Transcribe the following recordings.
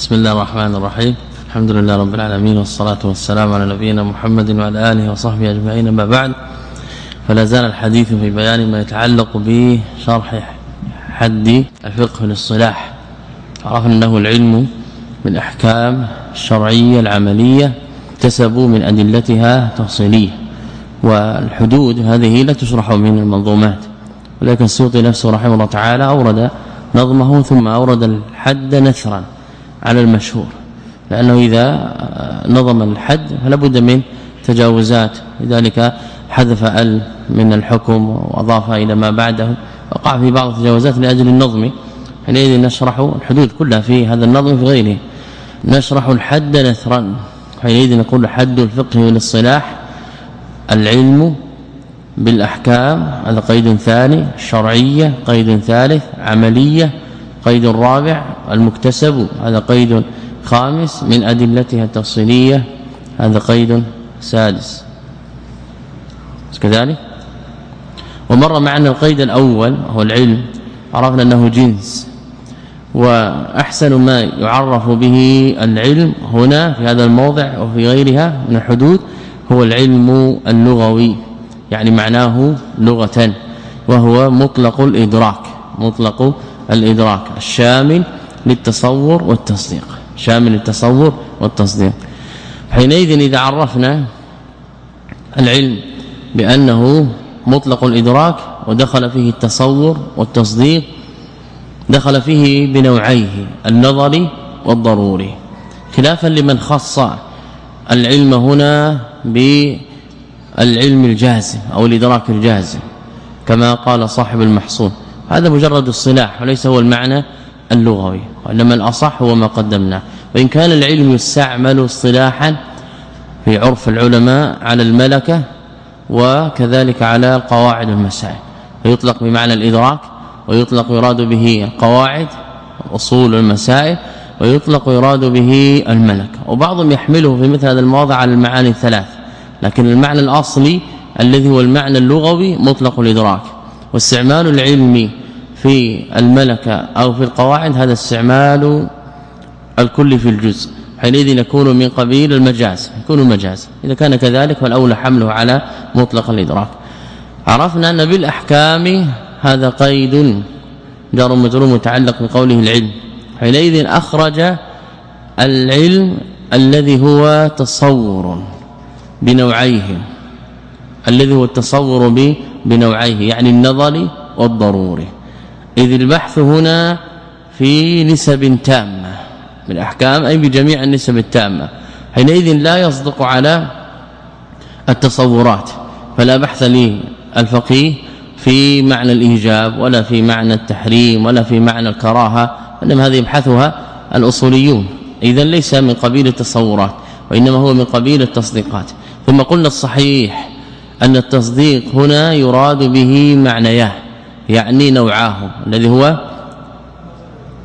بسم الله الرحمن الرحيم الحمد لله رب العالمين والصلاة والسلام على نبينا محمد وعلى آله وصحبه أجمعين ما بعد فلا زال الحديث في بيان ما يتعلق بشرح حد الفقه للصلاح عرفنا أنه العلم من أحكام الشرعية العملية اكتسبوا من أدلتها تفصيلية والحدود هذه لا تشرح من المنظومات ولكن السيوطي نفسه رحمه الله تعالى أورد نظمه ثم أورد الحد نثرا على المشهور لأنه إذا نظم الحد فلا بد من تجاوزات. لذلك حذف ال من الحكم وأضاف إلى ما بعده. وقع في بعض التجاوزات لأجل النظم. حينئذ نشرح الحدود كلها في هذا النظم في غيره. نشرح الحد نثرا. حينئذ نقول حد الفقه والاصطلاح العلم بالأحكام هذا قيد ثاني شرعية قيد ثالث عملية. قيد رابع المكتسب هذا قيد خامس من أدلتها التفصيلية هذا قيد سادس. كذلك؟ ومر معنا القيد الأول وهو العلم عرفنا أنه جنس. وأحسن ما يعرف به العلم هنا في هذا الموضع وفي غيرها من الحدود هو العلم اللغوي يعني معناه لغة وهو مطلق الإدراك مطلق الإدراك الشامل للتصور والتصديق. شامل للتصور والتصديق. حينئذ إذا عرفنا العلم بأنه مطلق الإدراك ودخل فيه التصور والتصديق دخل فيه بنوعيه النظري والضروري. خلافا لمن خص العلم هنا بالعلم الجازم أو الإدراك الجازم كما قال صاحب المحصول. هذا مجرد الصلاح وليس هو المعنى اللغوي وإنما الأصح هو ما قدمناه. وإن كان العلم يستعمل اصطلاحا في عرف العلماء على الملكة وكذلك على القواعد والمسائل فيطلق بمعنى الإدراك ويطلق يراد به القواعد أصول المسائل ويطلق يراد به الملكة. وبعضهم يحمله في مثل هذا المواضع على المعاني الثلاث لكن المعنى الأصلي الذي هو المعنى اللغوي مطلق الإدراك. واستعمال العلم في الملكة أو في القواعد هذا استعمال الكل في الجزء. حينئذ يكون من قبيل المجاز يكون مجاز. إذا كان كذلك فالأولى حمله على مطلق الإدراك. عرفنا أن بالأحكام هذا قيد جار مجرور متعلق بقوله العلم. حينئذ أخرج العلم الذي هو تصور بنوعيه. الذي هو التصور بنوعيه يعني النظري والضروري إذ البحث هنا في نسب تامة من الأحكام أي بجميع النسب التامة. حينئذ لا يصدق على التصورات فلا بحث للفقيه في معنى الإيجاب ولا في معنى التحريم ولا في معنى الكراهة إنما هذه يبحثها الأصوليون. اذا ليس من قبيل التصورات وإنما هو من قبيل التصديقات. ثم قلنا الصحيح أن التصديق هنا يراد به معنياه يعني نوعاه الذي هو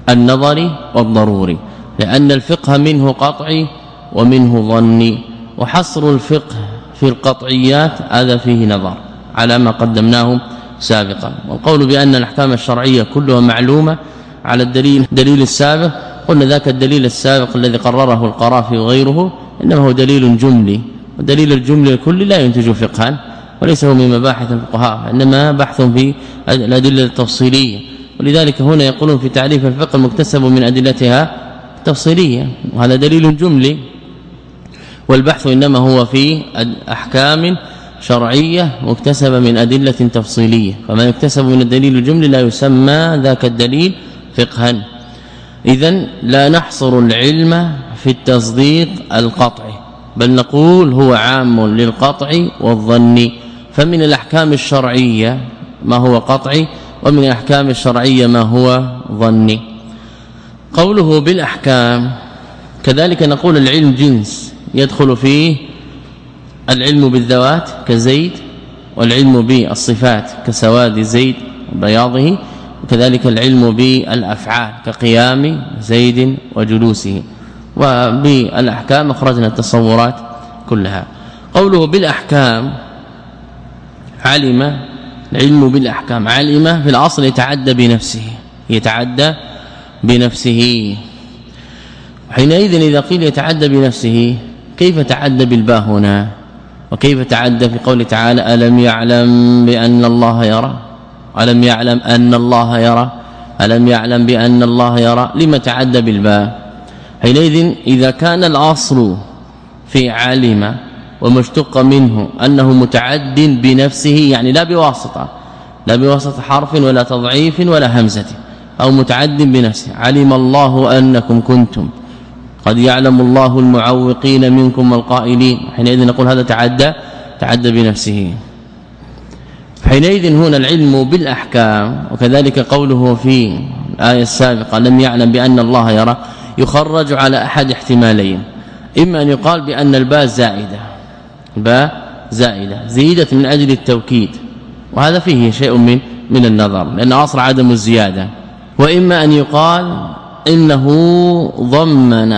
النظري والضروري لأن الفقه منه قطعي ومنه ظني وحصر الفقه في القطعيات هذا فيه نظر على ما قدمناه سابقا. والقول بأن الأحكام الشرعية كلها معلومة على الدليل دليل السابق قلنا ذاك الدليل السابق الذي قرره القرافي وغيره إنما هو دليل جملي. ودليل الجملة الكل لا ينتج فقها وليس هو من مباحث الفقهاء إنما بحث في الأدلة التفصيلية. ولذلك هنا يقولون في تعريف الفقه المكتسب من أدلتها تفصيلية وهذا دليل جملي. والبحث إنما هو في أحكام شرعية مكتسبة من أدلة تفصيلية. فما يكتسب من الدليل الجملي لا يسمى ذاك الدليل فقها. اذا لا نحصر العلم في التصديق القطعي. بل نقول هو عام للقطع والظن. فمن الأحكام الشرعية ما هو قطعي ومن الأحكام الشرعية ما هو ظني قوله بالأحكام كذلك نقول العلم جنس يدخل فيه العلم بالذوات كزيد والعلم بالصفات كسواد زيد وبياضه وكذلك العلم بالأفعال كقيام زيد وجلوسه. وبالأحكام أخرجنا التصورات كلها. قوله بالأحكام علم العلم بالأحكام علم في الأصل يتعدى بنفسه يتعدى بنفسه. حينئذ إذا قيل يتعدى بنفسه كيف تعدى بالباء هنا؟ وكيف تعدى في قوله تعالى ألم يعلم بأن الله يرى؟ ألم يعلم أن الله يرى؟ ألم يعلم بأن الله يرى؟ لما تعدى بالباء؟ حينئذ إذا كان الأصل في علم ومشتق منه أنه متعد بنفسه يعني لا بواسطة لا بواسطة حرف ولا تضعيف ولا همزة أو متعد بنفسه. علم الله أنكم كنتم. قد يعلم الله المعوقين منكم والقائلين. حينئذ نقول هذا تعدى تعدى بنفسه. حينئذ هنا العلم بالأحكام وكذلك قوله في الآية السابقة لم يعلم بأن الله يرى. يخرج على أحد احتمالين. إما أن يقال بأن الباء زائدة. باء زائدة. زيدت من أجل التوكيد. وهذا فيه شيء من من النظر لأن أصل عدم الزيادة. وإما أن يقال إنه ضمن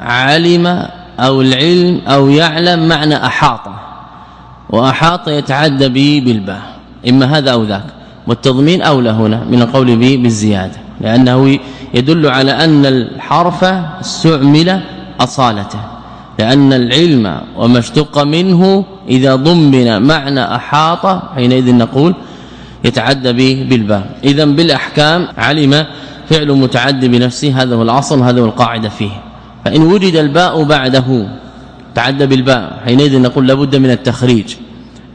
علم أو العلم أو يعلم معنى أحاط. وأحاط يتعدى به بالباء. إما هذا أو ذاك. والتضمين أولى هنا من القول به بالزيادة. لأنه يدل على أن الحرف استعمل أصالته لأن العلم وما اشتق منه إذا ضمن معنى أحاط حينئذ نقول يتعدى به بالباء. اذا بالأحكام علم فعل متعدي بنفسه هذا هو الأصل هذا هو القاعدة فيه. فإن وجد الباء بعده تعدى بالباء حينئذ نقول لابد من التخريج.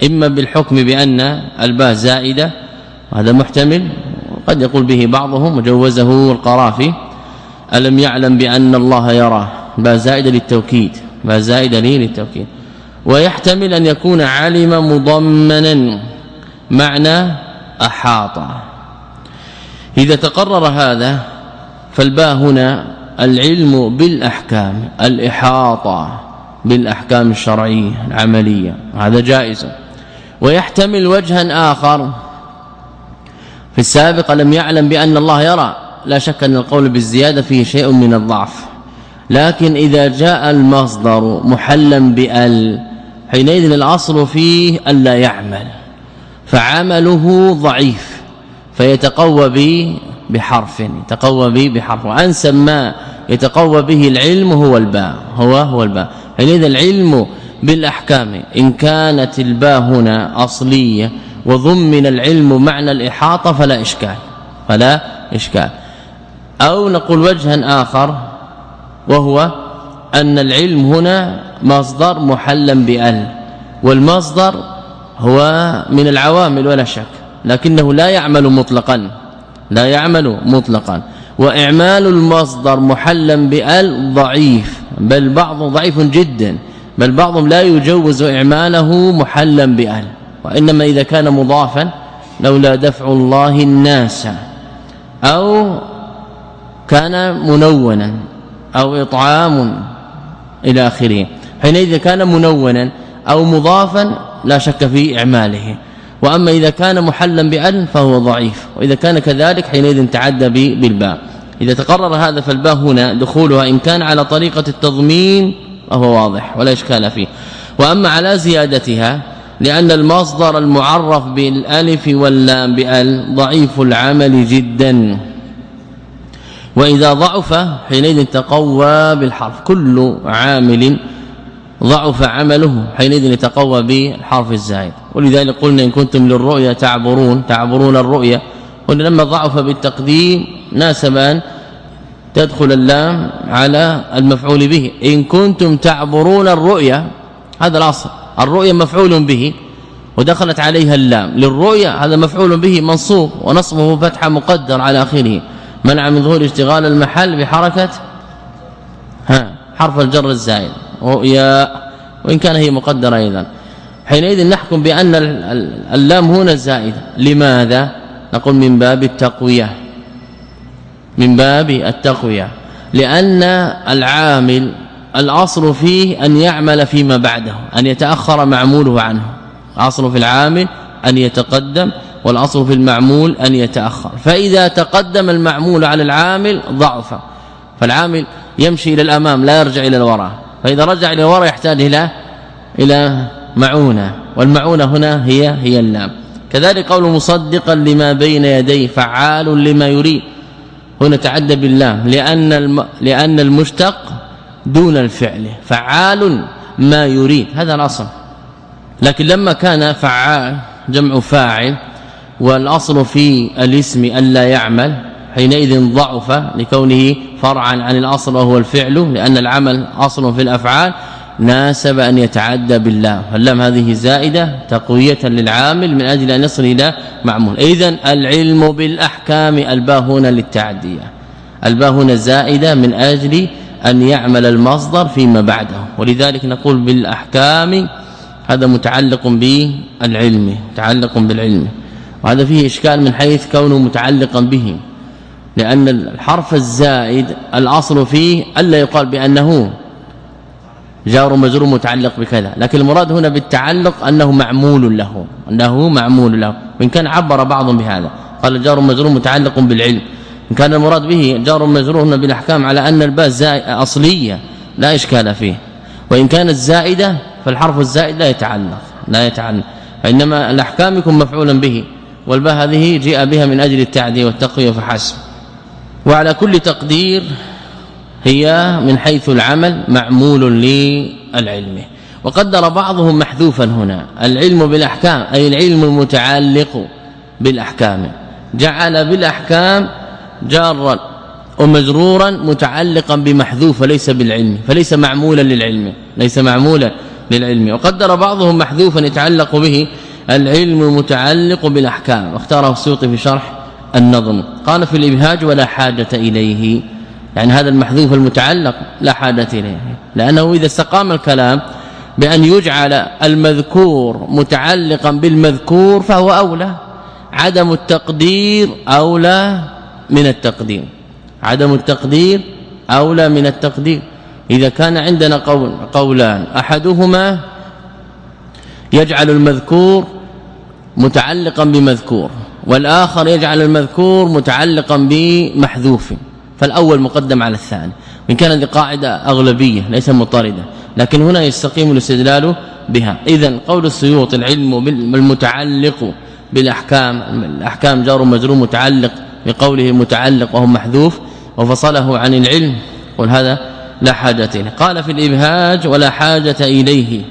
إما بالحكم بأن الباء زائدة وهذا محتمل. قد يقول به بعضهم وجوزه القرافي ألم يعلم بأن الله يراه؟ باء زائده للتوكيد باء زائده للتوكيد. ويحتمل أن يكون علم مضمنا معنى أحاط. إذا تقرر هذا فالباء هنا العلم بالأحكام الإحاطة بالأحكام الشرعية العملية هذا جائز. ويحتمل وجها آخر في السابق لم يعلم بأن الله يرى. لا شك أن القول بالزيادة فيه شيء من الضعف. لكن إذا جاء المصدر محلا بأل حينئذ الأصل فيه الا يعمل. فعمله ضعيف فيتقوى به بحرف يتقوى به بحرف. وانسب ما يتقوى به العلم هو الباء هو هو الباء. حينئذ العلم بالأحكام إن كانت الباء هنا أصلية وضمن العلم معنى الإحاطة فلا إشكال فلا إشكال. أو نقول وجها آخر وهو أن العلم هنا مصدر محلا بأل والمصدر هو من العوامل ولا شك لكنه لا يعمل مطلقا لا يعمل مطلقا. وإعمال المصدر محلا بأل ضعيف بل بعض ضعيف جدا بل بعضهم لا يجوز إعماله محلا بأل. وإنما إذا كان مضافا لولا دفع الله الناس أو كان منونا أو إطعام إلى آخره. حينئذ كان منونا أو مضافا لا شك في إعماله. وأما إذا كان محلا بان فهو ضعيف. وإذا كان كذلك حينئذ تعدى بالباء. إذا تقرر هذا فالباء هنا دخولها إن كان على طريقة التضمين فهو واضح ولا إشكال فيه. وأما على زيادتها لأن المصدر المعرف بالألف واللام بأل ضعيف العمل جدا. وإذا ضعف حينئذ تقوى بالحرف. كل عامل ضعف عمله حينئذ يتقوى بالحرف الزائد. ولذلك قلنا إن كنتم للرؤيا تعبرون تعبرون الرؤيا قلنا لما ضعف بالتقديم ناسب ان تدخل اللام على المفعول به. إن كنتم تعبرون الرؤيا هذا الأصل. الرؤيا مفعول به ودخلت عليها اللام. للرؤيا هذا مفعول به منصوب ونصبه فتحه مقدر على آخره. منع من ظهور اشتغال المحل بحركة ها حرف الجر الزائد رؤيا وإن كان هي مقدرة أيضا. حينئذ نحكم بأن اللام هنا زائدة. لماذا؟ نقول من باب التقوية. من باب التقوية. لأن العامل الاصل فيه أن يعمل فيما بعده أن يتأخر معموله عنه. اصل في العامل أن يتقدم والاصل في المعمول أن يتأخر. فإذا تقدم المعمول على العامل ضعف. فالعامل يمشي إلى الأمام لا يرجع إلى الوراء. فإذا رجع إلى الوراء يحتاج إلى إلى معونة. والمعونة هنا هي هي اللام. كذلك قول مصدقا لما بين يديه فعال لما يريد. هنا تعدى بالله لأن. لأن المشتق دون الفعل فعال ما يريد هذا الأصل. لكن لما كان فعال جمع فاعل والأصل في الاسم الا يعمل حينئذ ضعف لكونه فرعا عن الأصل وهو الفعل لأن العمل أصل في الأفعال ناسب أن يتعدى بالله فاللام هذه زائدة تقوية للعامل من أجل أن يصل إلى معمول. اذا العلم بالأحكام الباء هنا للتعديه الباء هنا زائدة من أجل أن يعمل المصدر فيما بعده. ولذلك نقول بالأحكام هذا متعلق بالعلم متعلق بالعلم. وهذا فيه إشكال من حيث كونه متعلقا به. لأن الحرف الزائد الأصل فيه ألا يقال بأنه جار مجرور متعلق بكذا. لكن المراد هنا بالتعلق أنه معمول له أنه معمول له. وإن كان عبر بعضهم بهذا قال جار مجرور متعلق بالعلم. إن كان المراد به جار مجرور بالاحكام على أن الباء أصلية لا إشكال فيه. وإن كانت زائده فالحرف الزائد لا يتعلق لا يتعلق. فإنما الأحكام يكون مفعولا به والباء هذه جاء بها من أجل التعديه والتقوية فحسب. وعلى كل تقدير هي من حيث العمل معمول للعلم. وقدر بعضهم محذوفا هنا العلم بالأحكام أي العلم المتعلق بالأحكام. جعل بالأحكام جارا ومجرورا متعلقا بمحذوف ليس بالعلم فليس معمولا للعلم ليس معمولا للعلم. وقدر بعضهم محذوفا يتعلق به العلم متعلق بالأحكام. واختاره السيوطي في شرح النظم. قال في الإبهاج ولا حاجة إليه. يعني هذا المحذوف المتعلق لا حاجة إليه. لأنه إذا استقام الكلام بأن يجعل المذكور متعلقا بالمذكور فهو أولى. عدم التقدير أولى. من التقدير. عدم التقدير أولى من التقدير. إذا كان عندنا قول قولان أحدهما يجعل المذكور متعلقا بمذكور والآخر يجعل المذكور متعلقا بمحذوف فالأول مقدم على الثاني. وان كان هذه قاعدة أغلبية ليس مطاردة لكن هنا يستقيم الاستدلال بها. اذا قول السيوط العلم بالمتعلق بالأحكام الأحكام جار ومجرور متعلق بقوله متعلق وهو محذوف وفصله عن العلم قل هذا لا حاجة له قال في الإبهاج ولا حاجة إليه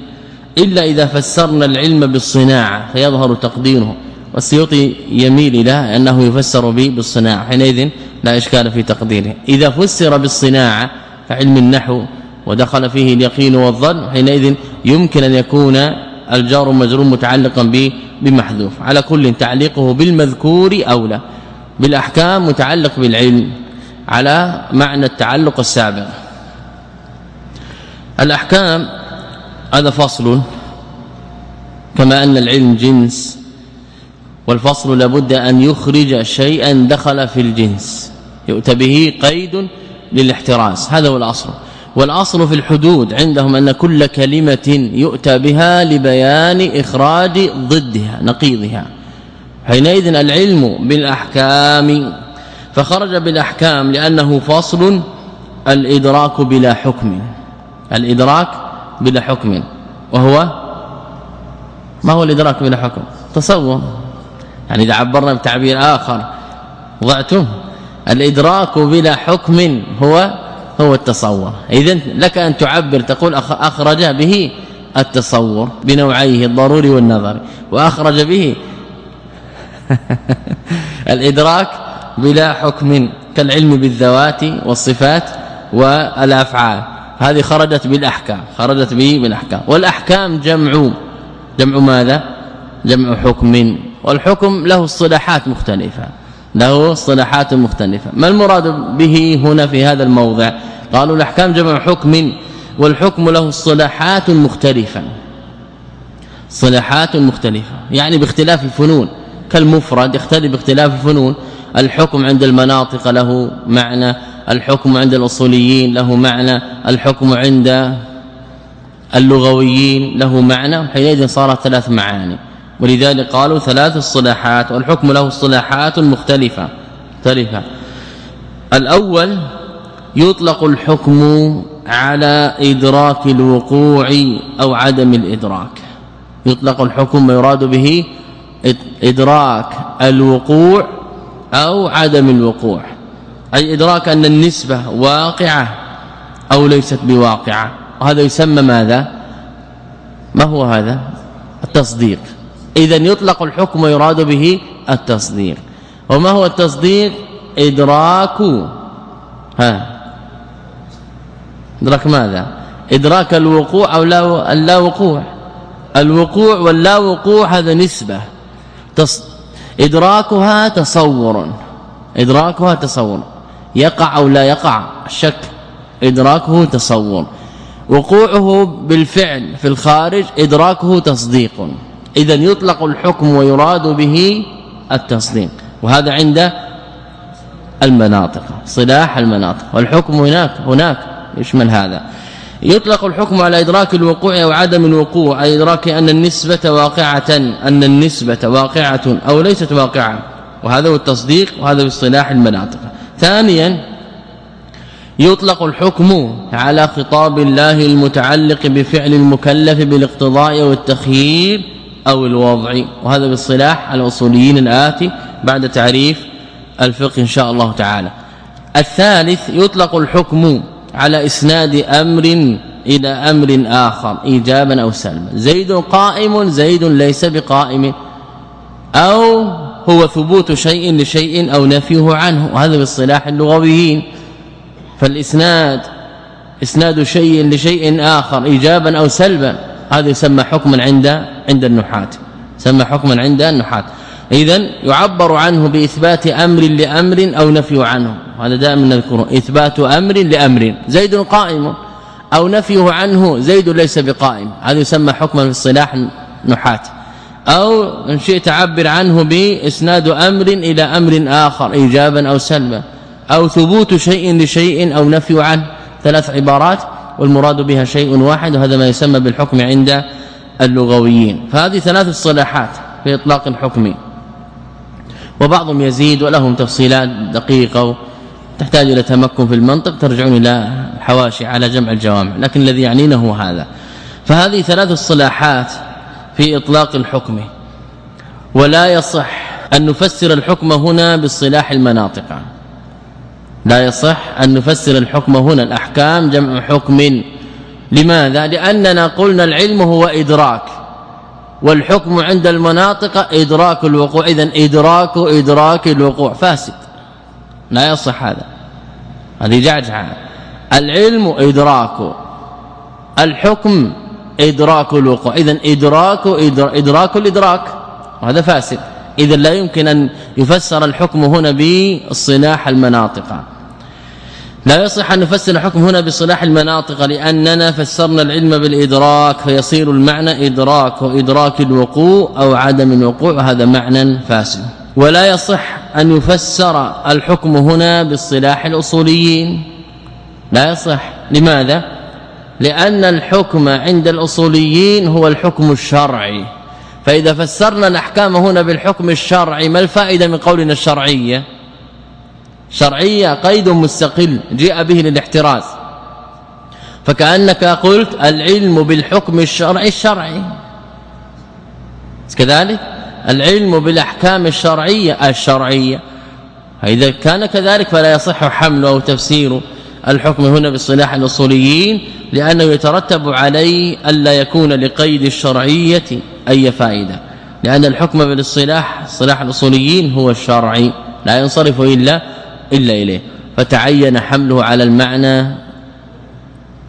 إلا إذا فسرنا العلم بالصناعة. فيظهر تقديره والسيوطي يميل إلى أنه يفسر به بالصناعة حينئذ لا إشكال في تقديره. إذا فسر بالصناعة فعلم النحو ودخل فيه اليقين والظن حينئذ يمكن أن يكون الجار مجرور متعلقا به بمحذوف. على كل تعليقه بالمذكور أولى. بالأحكام متعلق بالعلم على معنى التعلق السابق. الأحكام هذا فصل كما أن العلم جنس والفصل لابد أن يخرج شيئا دخل في الجنس يؤتى به قيد للاحتراز هذا هو الأصل. والأصل في الحدود عندهم أن كل كلمة يؤتى بها لبيان إخراج ضدها نقيضها. حينئذ العلم بالأحكام فخرج بالأحكام لأنه فصل الإدراك بلا حكم الإدراك بلا حكم وهو ما هو الإدراك بلا حكم؟ تصور يعني إذا عبرنا بتعبير آخر وضعته الإدراك بلا حكم هو هو التصور. اذا لك أن تعبر تقول أخرج به التصور بنوعيه الضروري والنظري وأخرج به الادراك بلا حكم كالعلم بالذوات والصفات والأفعال. هذه خرجت بالأحكام خرجت به بالأحكام. والأحكام جمع جمع ماذا؟ جمع حكم. والحكم له اصطلاحات مختلفة له اصطلاحات مختلفة. ما المراد به هنا في هذا الموضع؟ قالوا الأحكام جمع حكم والحكم له اصطلاحات مختلفة. صلاحات مختلفة يعني باختلاف الفنون. كالمفرد يختلف باختلاف الفنون. الحكم عند المناطق له معنى الحكم عند الأصوليين له معنى الحكم عند اللغويين له معنى. حينئذ صارت ثلاث معاني. ولذلك قالوا ثلاث الصلاحات والحكم له اصطلاحات مختلفة مختلفة. الأول يطلق الحكم على إدراك الوقوع أو عدم الإدراك. يطلق الحكم ما يراد به إدراك الوقوع أو عدم الوقوع. أي إدراك أن النسبة واقعة أو ليست بواقعة. وهذا يسمى ماذا؟ ما هو هذا؟ التصديق. اذا يطلق الحكم ويراد به التصديق. وما هو التصديق؟ إدراك. ها. إدراك ماذا؟ إدراك الوقوع أو لا اللا وقوع الوقوع واللا وقوع هذا نسبة. إدراكها تصور. إدراكها تصور. يقع أو لا يقع الشك. إدراكه تصور. وقوعه بالفعل في الخارج إدراكه تصديق. اذا يطلق الحكم ويراد به التصديق. وهذا عند المناطق. صلاح المناطق. والحكم هناك هناك. يشمل هذا؟ يطلق الحكم على إدراك الوقوع أو عدم الوقوع أي إدراك أن النسبة واقعة أن النسبة واقعة أو ليست واقعة. وهذا هو التصديق وهذا باصطلاح المناطق. ثانيا يطلق الحكم على خطاب الله المتعلق بفعل المكلف بالاقتضاء والتخيير أو الوضع. وهذا بالصلاح الأصوليين الآتي بعد تعريف الفقه إن شاء الله تعالى. الثالث يطلق الحكم على إسناد أمر إلى أمر آخر ايجابا أو سلبا. زيد قائم زيد ليس بقائم. أو هو ثبوت شيء لشيء أو نفيه عنه. وهذا بالصلاح اللغويين. فالإسناد إسناد شيء لشيء آخر ايجابا أو سلبا. هذا يسمى حكما عند عند النحاة. يسمى حكما عند النحاة. اذا يعبر عنه بإثبات أمر لأمر أو نفي عنه. هذا دائما نذكره إثبات أمر لأمر. زيد قائم أو نفيه عنه زيد ليس بقائم. هذا يسمى حكما في الصلاح نحاة أو إن شئت تعبر عنه بإسناد أمر إلى أمر آخر ايجابا أو سلبا. أو ثبوت شيء لشيء أو نفي عنه. ثلاث عبارات والمراد بها شيء واحد وهذا ما يسمى بالحكم عند اللغويين. فهذه ثلاث اصطلاحات في إطلاق الحكم. وبعضهم يزيد ولهم تفصيلات دقيقة تحتاج إلى تمكن في المنطق ترجعون إلى الحواشي على جمع الجوامع لكن الذي يعنينا هو هذا. فهذه ثلاث اصطلاحات في إطلاق الحكم. ولا يصح أن نفسر الحكم هنا بالصلاح المناطق. لا يصح أن نفسر الحكم هنا الأحكام جمع حكم. لماذا؟ لأننا قلنا العلم هو إدراك. والحكم عند المناطق إدراك الوقوع. اذا إدراك إدراك الوقوع. فاسد. لا يصح هذا. هذه جعجعة. العلم إدراك. الحكم إدراك الوقوع. اذا إدراك إدراك الإدراك. وهذا فاسد. اذا لا يمكن أن يفسر الحكم هنا بالصلاح المناطق. لا يصح أن نفسر الحكم هنا بصلاح المناطق لأننا فسرنا العلم بالإدراك فيصير المعنى إدراك وإدراك الوقوع أو عدم الوقوع وهذا معنى فاسد. ولا يصح أن يفسر الحكم هنا بالصلاح الأصوليين. لا يصح. لماذا؟ لأن الحكم عند الأصوليين هو الحكم الشرعي. فإذا فسرنا الأحكام هنا بالحكم الشرعي ما الفائدة من قولنا الشرعية؟ شرعية قيد مستقل جاء به للاحتراز. فكأنك قلت العلم بالحكم الشرعي الشرعي. كذلك؟ العلم بالأحكام الشرعية الشرعية. فإذا كان كذلك فلا يصح حمله أو تفسير الحكم هنا بالصلاح الأصوليين لأنه يترتب عليه الا يكون لقيد الشرعية أي فائدة. لأن الحكم بالاصطلاح صلاح الأصوليين هو الشرعي. لا ينصرف إلا إلا إليه. فتعين حمله على المعنى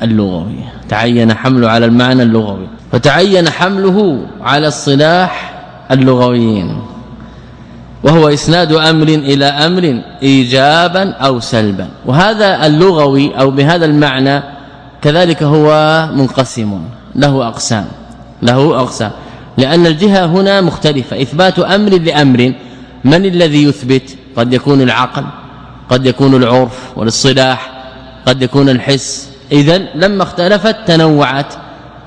اللغوي. تعين حمله على المعنى اللغوي. فتعين حمله على الصلاح اللغويين. وهو إسناد أمر إلى أمر ايجابا أو سلبا. وهذا اللغوي أو بهذا المعنى كذلك هو منقسم. له أقسام. له أقسام. لأن الجهة هنا مختلفة. إثبات أمر لأمر. من الذي يثبت؟ قد يكون العقل. قد يكون العرف والاصطلاح قد يكون الحس. اذا لما اختلفت تنوعت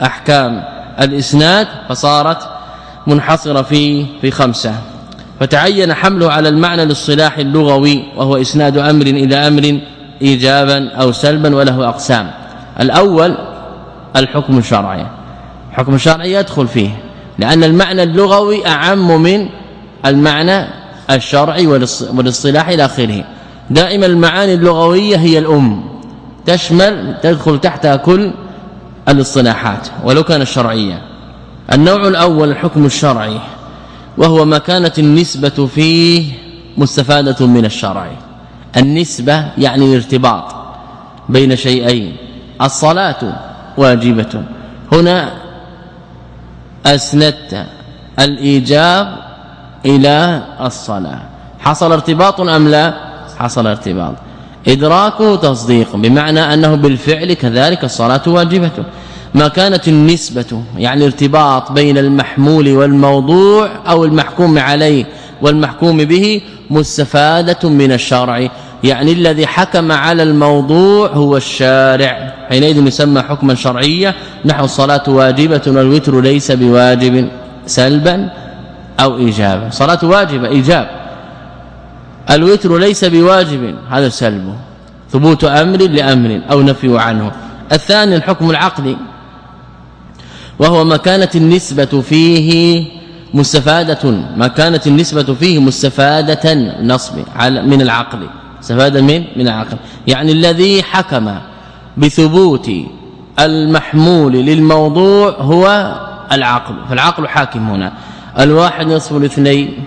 أحكام الإسناد فصارت منحصرة في في خمسة. فتعين حمله على المعنى الاصطلاح اللغوي وهو إسناد أمر إلى أمر ايجابا أو سلبا وله أقسام. الأول الحكم الشرعي. الحكم الشرعي يدخل فيه لأن المعنى اللغوي أعم من المعنى الشرعي والاصطلاح إلى آخره. دائما المعاني اللغوية هي الأم. تشمل تدخل تحتها كل الاصطلاحات ولو كانت شرعية. النوع الأول الحكم الشرعي وهو ما كانت النسبة فيه مستفادة من الشرع. النسبة يعني الارتباط بين شيئين. الصلاة واجبة. هنا أسندت الإيجاب إلى الصلاة. حصل ارتباط أم لا؟ حصل ارتباط. ادراكه تصديق بمعنى أنه بالفعل كذلك الصلاة واجبة. ما كانت النسبة يعني ارتباط بين المحمول والموضوع أو المحكوم عليه والمحكوم به مستفادة من الشرع. يعني الذي حكم على الموضوع هو الشارع. حينئذ يسمى حكما شرعيا نحو الصلاة واجبة والوتر ليس بواجب سلبا أو إيجابا. صلاة واجبة إيجاب. الوتر ليس بواجب هذا سلبه ثبوت أمر لأمر أو نفي عنه. الثاني الحكم العقلي وهو ما كانت النسبة فيه مستفادة ما كانت النسبة فيه مستفادة نصب من العقل استفاده من من العقل يعني الذي حكم بثبوت المحمول للموضوع هو العقل فالعقل حاكم هنا. الواحد نصف الاثنين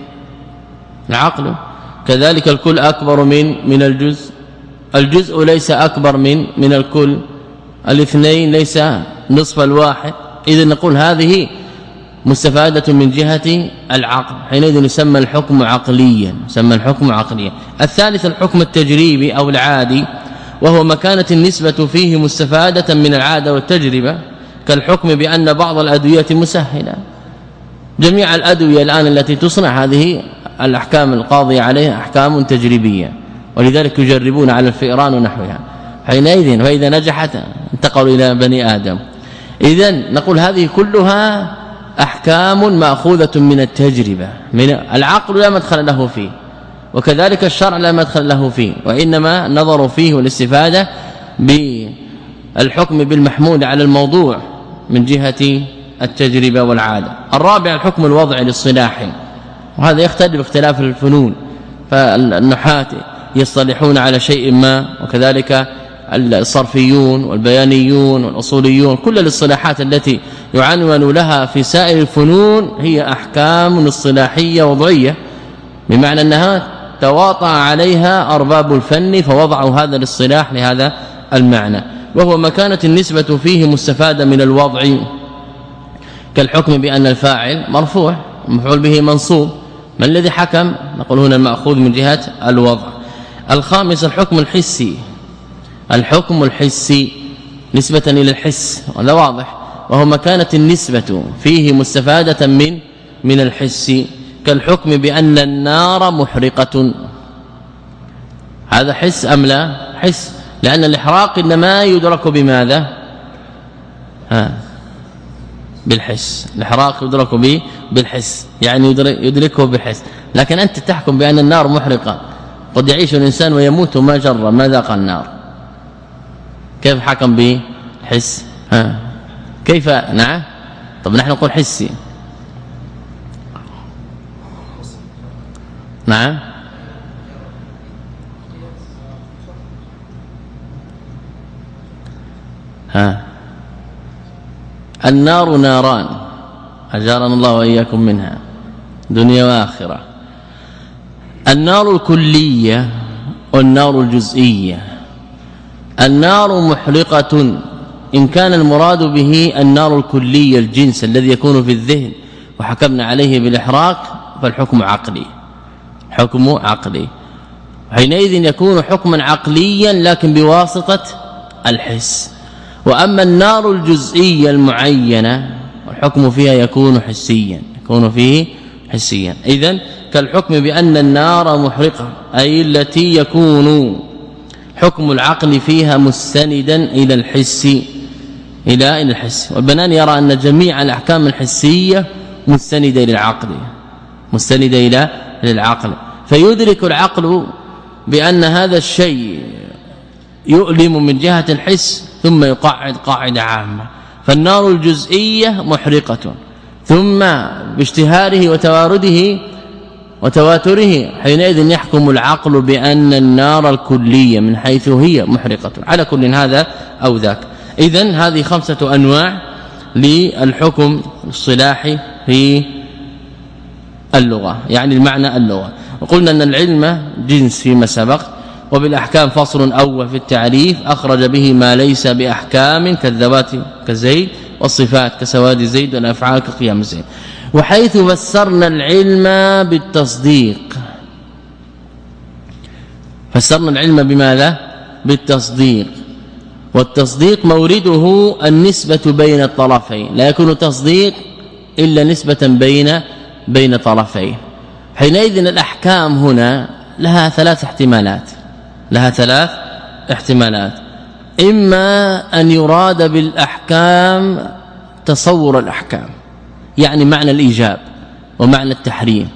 العقل كذلك الكل أكبر من من الجزء. الجزء ليس أكبر من من الكل. الاثنين ليس نصف الواحد. اذا نقول هذه مستفادة من جهة العقل. حينئذ يسمى الحكم عقليا. يسمى الحكم عقليا. الثالث الحكم التجريبي أو العادي وهو مكانة النسبة فيه مستفادة من العادة والتجربة كالحكم بأن بعض الأدوية مسهلة. جميع الأدوية الآن التي تصنع هذه الأحكام القاضية عليها أحكام تجريبية ولذلك يجربون على الفئران ونحوها. حينئذ فإذا نجحت انتقلوا إلى بني آدم. اذا نقول هذه كلها أحكام مأخوذة من التجربة من العقل لا مدخل له فيه وكذلك الشرع لا مدخل له فيه وإنما النظر فيه والاستفادة بالحكم بالمحمول على الموضوع من جهة التجربة والعادة. الرابع الحكم الوضعي للصلاح. وهذا يختلف باختلاف الفنون فالنحاة يصطلحون على شيء ما وكذلك الصرفيون والبيانيون والأصوليون كل الاصطلاحات التي يعنون لها في سائر الفنون هي أحكام اصطلاحية وضعية بمعنى أنها تواطأ عليها أرباب الفن فوضعوا هذا الاصطلاح لهذا المعنى. وهو ما كانت النسبة فيه مستفادة من الوضع كالحكم بأن الفاعل مرفوع مفعول به منصوب ما الذي حكم؟ نقول هنا المأخوذ من جهة الوضع. الخامس الحكم الحسي. الحكم الحسي نسبة إلى الحس وهذا واضح. وهو مكانه النسبة فيه مستفادة من من الحس كالحكم بأن النار محرقة. هذا حس أم لا؟ حس. لأن الإحراق إنما يدرك بماذا؟ ها. بالحس. الاحراق يدرك به بالحس. يعني يدركه بالحس. لكن أنت تحكم بأن النار محرقة. قد يعيش الإنسان ويموت ما جرى. ما ذاق النار. كيف حكم به حس ها. كيف؟ نعم. طب نحن نقول حسي. نعم. ها. النار ناران أجارنا الله وإياكم منها دنيا وآخرة. النار الكلية والنار الجزئية. النار محرقة إن كان المراد به النار الكلية الجنس الذي يكون في الذهن وحكمنا عليه بالإحراق فالحكم عقلي. حكم عقلي. حينئذ يكون حكما عقليا لكن بواسطة الحس. وأما النار الجزئية المعينة الحكم فيها يكون حسيا يكون فيه حسيا. اذا كالحكم بأن النار محرقة أي التي يكون حكم العقل فيها مستندا إلى الحس إلى الحس. والبنان يرى أن جميع الأحكام الحسية مستندة إلى العقل مستندة إلى العقل. فيدرك العقل بأن هذا الشيء يؤلم من جهة الحس ثم يقعد قاعدة عامة. فالنار الجزئية محرقة. ثم باشتهاره وتوارده وتواتره حينئذ يحكم العقل بأن النار الكلية من حيث هي محرقة. على كل هذا أو ذاك. اذا هذه خمسة أنواع للحكم الصلاحي في اللغة. يعني المعنى اللغة. وقلنا أن العلم جنس فيما سبق. وبالأحكام فصل أول في التعريف أخرج به ما ليس بأحكام كالذوات كزيد والصفات كسواد زيد والأفعال كقيام زيد. وحيث فسرنا العلم بالتصديق. فسرنا العلم بماذا؟ بالتصديق. والتصديق مورده النسبة بين الطرفين لا يكون تصديق إلا نسبة بين بين طرفين. حينئذ الأحكام هنا لها ثلاث احتمالات. لها ثلاث احتمالات. إما أن يراد بالأحكام تصور الأحكام يعني معنى الإيجاب ومعنى التحريم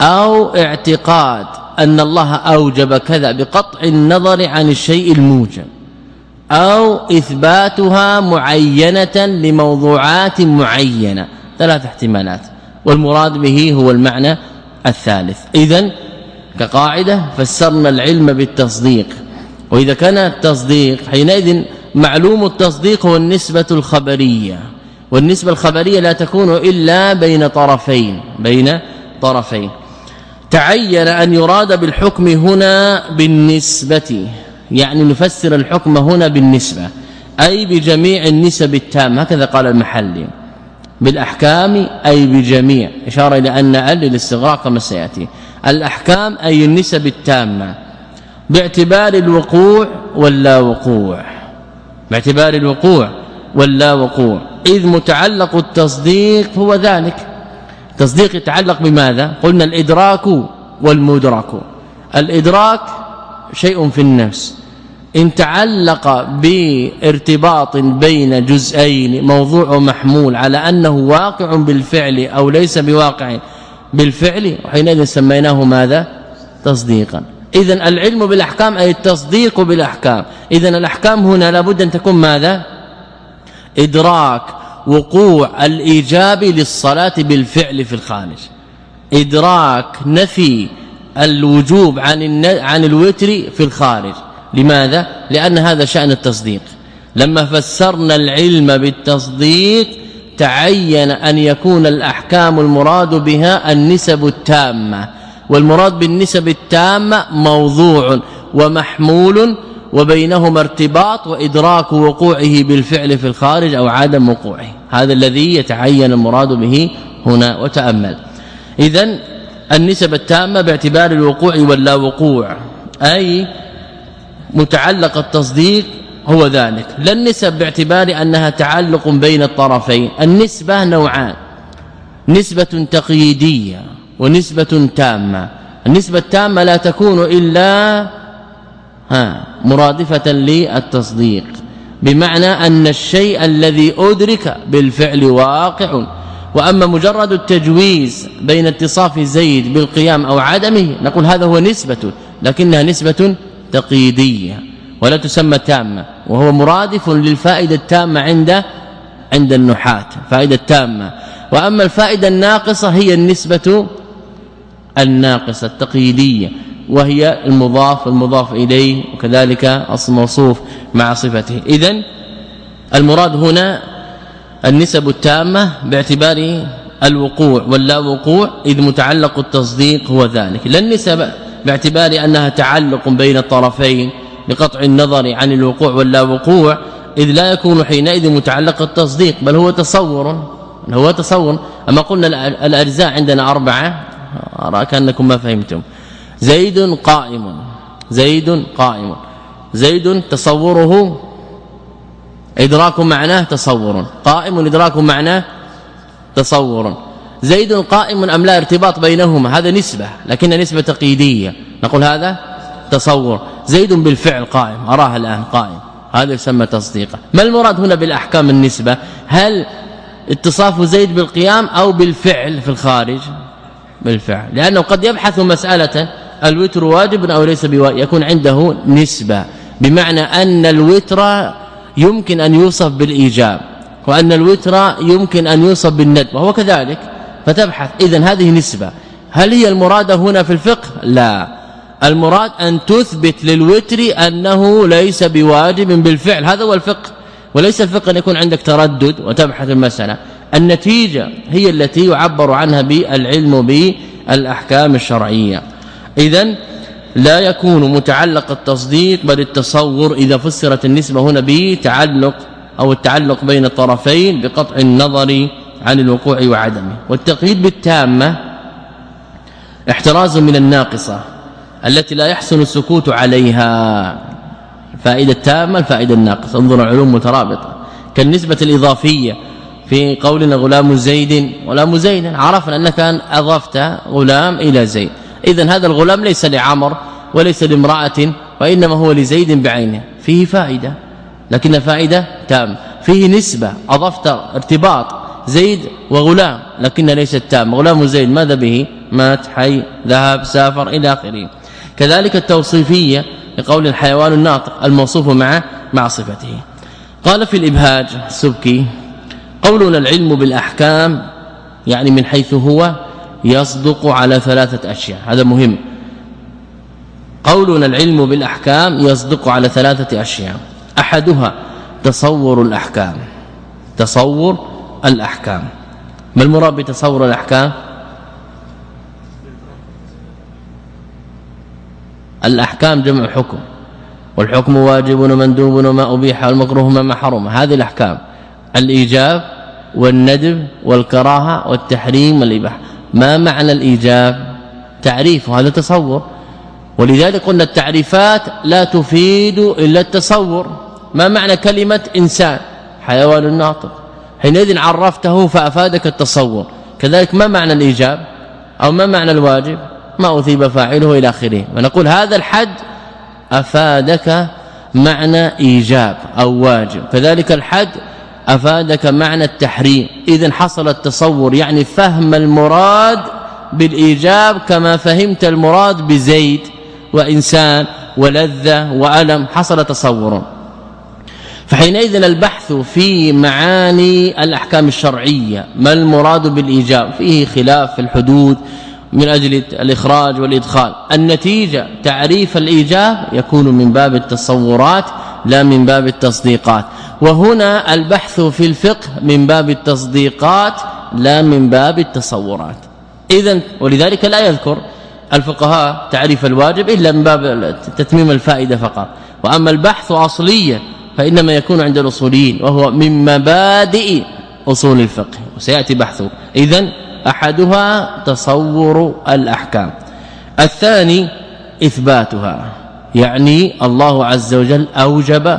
أو اعتقاد أن الله أوجب كذا بقطع النظر عن الشيء الموجب أو إثباتها معينة لموضوعات معينة. ثلاث احتمالات والمراد به هو المعنى الثالث. اذا كقاعدة فسرنا العلم بالتصديق. وإذا كان التصديق حينئذ معلوم التصديق هو النسبة الخبرية. والنسبة الخبرية لا تكون إلا بين طرفين بين طرفين. تعين أن يراد بالحكم هنا بالنسبة يعني نفسر الحكم هنا بالنسبة أي بجميع النسب التامة هكذا قال المحلي بالأحكام أي بجميع إشارة إلى أن أل للاستغراق كما سيأتي. الأحكام أي النسب التامة باعتبار الوقوع واللا وقوع باعتبار الوقوع واللا وقوع إذ متعلق التصديق هو ذلك. تصديق يتعلق بماذا؟ قلنا الإدراك والمدرك. الإدراك شيء في النفس. إن تعلق بارتباط بين جزئين موضوع محمول على أنه واقع بالفعل أو ليس بواقع بالفعل حينئذ سميناه ماذا؟ تصديقا. اذا العلم بالأحكام أي التصديق بالأحكام. اذا الأحكام هنا لابد أن تكون ماذا؟ إدراك وقوع الإيجاب للصلاة بالفعل في الخارج. إدراك نفي الوجوب عن عن الوتر في الخارج. لماذا؟ لأن هذا شأن التصديق. لما فسرنا العلم بالتصديق تعين أن يكون الأحكام المراد بها النسب التامة والمراد بالنسب التامة موضوع ومحمول وبينهما ارتباط وإدراك وقوعه بالفعل في الخارج أو عدم وقوعه. هذا الذي يتعين المراد به هنا وتأمل. اذا النسب التامة باعتبار الوقوع واللا وقوع أي متعلق التصديق هو ذلك. لا النسب باعتبار أنها تعلق بين الطرفين. النسبة نوعان. نسبة تقييدية ونسبة تامة. النسبة التامة لا تكون إلا ها مرادفة للتصديق. بمعنى أن الشيء الذي أدرك بالفعل واقع. وأما مجرد التجويز بين اتصاف زيد بالقيام أو عدمه نقول هذا هو نسبة لكنها نسبة تقييدية. ولا تسمى تامة وهو مرادف للفائدة التامة عند عند النحاة فائدة تامة. وأما الفائدة الناقصة هي النسبة الناقصة التقييدية وهي المضاف والمضاف إليه وكذلك أصل موصوف مع صفته. اذا المراد هنا النسب التامة باعتبار الوقوع واللا وقوع إذ متعلق التصديق هو ذلك. لا النسب باعتبار أنها تعلق بين الطرفين بقطع النظر عن الوقوع واللا وقوع إذ لا يكون حينئذ متعلق التصديق بل هو تصور هو تصور. أما قلنا الأجزاء عندنا أربعة أرى كأنكم ما فهمتم. زيد قائم زيد قائم. زيد تصوره إدراك معناه تصور. قائم إدراك معناه تصور. زيد قائم أم لا ارتباط بينهما؟ هذا نسبة لكن نسبة تقييدية. نقول هذا تصور زيد بالفعل قائم أراه الآن قائم. هذا يسمى تصديقا ما المراد هنا بالأحكام النسبة؟ هل اتصاف زيد بالقيام أو بالفعل في الخارج؟ بالفعل. لأنه قد يبحث مسألة الوتر واجب أو ليس بواجب يكون عنده نسبة بمعنى أن الوتر يمكن أن يوصف بالإيجاب وأن الوتر يمكن أن يوصف بالندب وهو كذلك. فتبحث اذا هذه نسبة. هل هي المراد هنا في الفقه؟ لا. المراد أن تثبت للوتر أنه ليس بواجب بالفعل. هذا هو الفقه. وليس الفقه أن يكون عندك تردد وتبحث المسألة. النتيجة هي التي يعبر عنها بالعلم بالأحكام الشرعية. اذا لا يكون متعلق التصديق بل التصور إذا فسرت النسبة هنا بتعلق أو التعلق بين الطرفين بقطع النظر عن الوقوع وعدمه. والتقييد بالتامة احتراز من الناقصة. التي لا يحسن السكوت عليها. الفائده التامه الفائدة الناقصة. انظر علوم مترابطة. كالنسبة الإضافية في قولنا غلام زيد. غلام زيد عرفنا أنك أضفت غلام إلى زيد. اذا هذا الغلام ليس لعمر وليس لامرأة وإنما هو لزيد بعينه. فيه فائدة لكن فائدة تام فيه نسبة أضفت ارتباط زيد وغلام لكن ليست تام غلام زيد ماذا به؟ مات حي ذهب سافر إلى آخره. كذلك التوصيفية لقول الحيوان الناطق الموصوف مع مع صفته. قال في الإبهاج السبكي قولنا العلم بالأحكام يعني من حيث هو يصدق على ثلاثة أشياء. هذا مهم. قولنا العلم بالأحكام يصدق على ثلاثة أشياء. أحدها تصور الأحكام. تصور الأحكام. ما المراد بتصور الأحكام؟ الأحكام جمع حكم والحكم واجب ومندوب وما أبيح والمكروه ما حرم هذه الأحكام. الإيجاب والندب والكراهة والتحريم والإباحة. ما معنى الإيجاب؟ تعريف هذا تصور. ولذلك قلنا التعريفات لا تفيد إلا التصور. ما معنى كلمة إنسان؟ حيوان ناطق. حينئذ عرفته فأفادك التصور. كذلك ما معنى الإيجاب؟ أو ما معنى الواجب؟ ما أثيب فاعله إلى آخره. ونقول هذا الحد أفادك معنى إيجاب أو واجب. كذلك الحد أفادك معنى التحريم. اذا حصل التصور يعني فهم المراد بالإيجاب كما فهمت المراد بزيد وإنسان ولذة وألم. حصل تصور. فحينئذ البحث في معاني الأحكام الشرعية ما المراد بالإيجاب؟ فيه خلاف في الحدود من أجل الإخراج والإدخال. النتيجة تعريف الإيجاب يكون من باب التصورات لا من باب التصديقات. وهنا البحث في الفقه من باب التصديقات لا من باب التصورات. اذا ولذلك لا يذكر الفقهاء تعريف الواجب إلا من باب تتميم الفائدة فقط. وأما البحث اصليا فإنما يكون عند الأصوليين وهو من مبادئ أصول الفقه وسيأتي بحثه. اذا أحدها تصور الأحكام الثاني إثباتها يعني الله عز وجل أوجب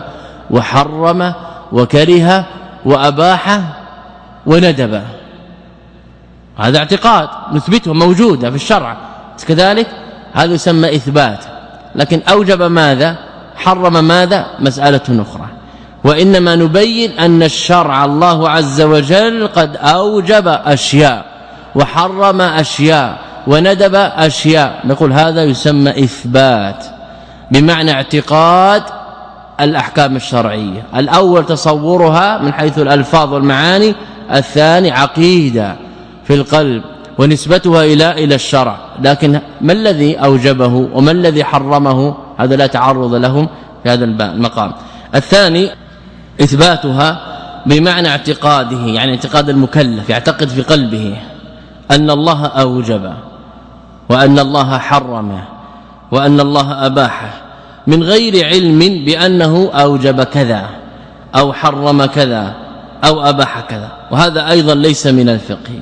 وحرم وكره وأباح وندب. هذا اعتقاد نثبته موجوده في الشرع. كذلك هذا يسمى إثبات. لكن أوجب ماذا؟ حرم ماذا؟ مسألة أخرى. وإنما نبين أن الشرع الله عز وجل قد أوجب أشياء. وحرم أشياء وندب أشياء. نقول هذا يسمى إثبات بمعنى اعتقاد الأحكام الشرعية. الأول تصورها من حيث الألفاظ والمعاني الثاني عقيدة في القلب ونسبتها إلى إلى الشرع. لكن ما الذي أوجبه وما الذي حرمه؟ هذا لا تعرض لهم في هذا المقام. الثاني إثباتها بمعنى اعتقاده يعني اعتقاد المكلف يعتقد في قلبه. أن الله اوجب وأن الله حرم وأن الله اباح من غير علم بأنه أوجب كذا أو حرم كذا أو أباح كذا. وهذا أيضا ليس من الفقه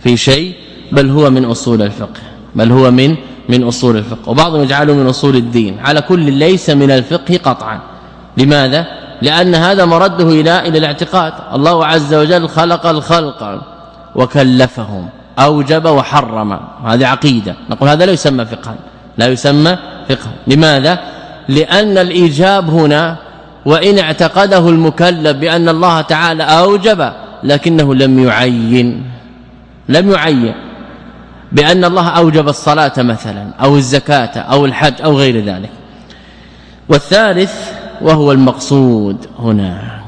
في شيء بل هو من أصول الفقه بل هو من من أصول الفقه. وبعضهم يجعله من أصول الدين. على كل ليس من الفقه قطعا. لماذا؟ لأن هذا مرده إلى إلى الاعتقاد. الله عز وجل خلق الخلق. وكلفهم أوجب وحرم. هذه عقيدة. نقول هذا لا يسمى فقها لا يسمى فقها لماذا؟ لأن الإيجاب هنا وإن اعتقده المكلف بأن الله تعالى أوجب لكنه لم يعين. لم يعين. بأن الله أوجب الصلاة مثلا أو الزكاة أو الحج أو غير ذلك. والثالث وهو المقصود هنا.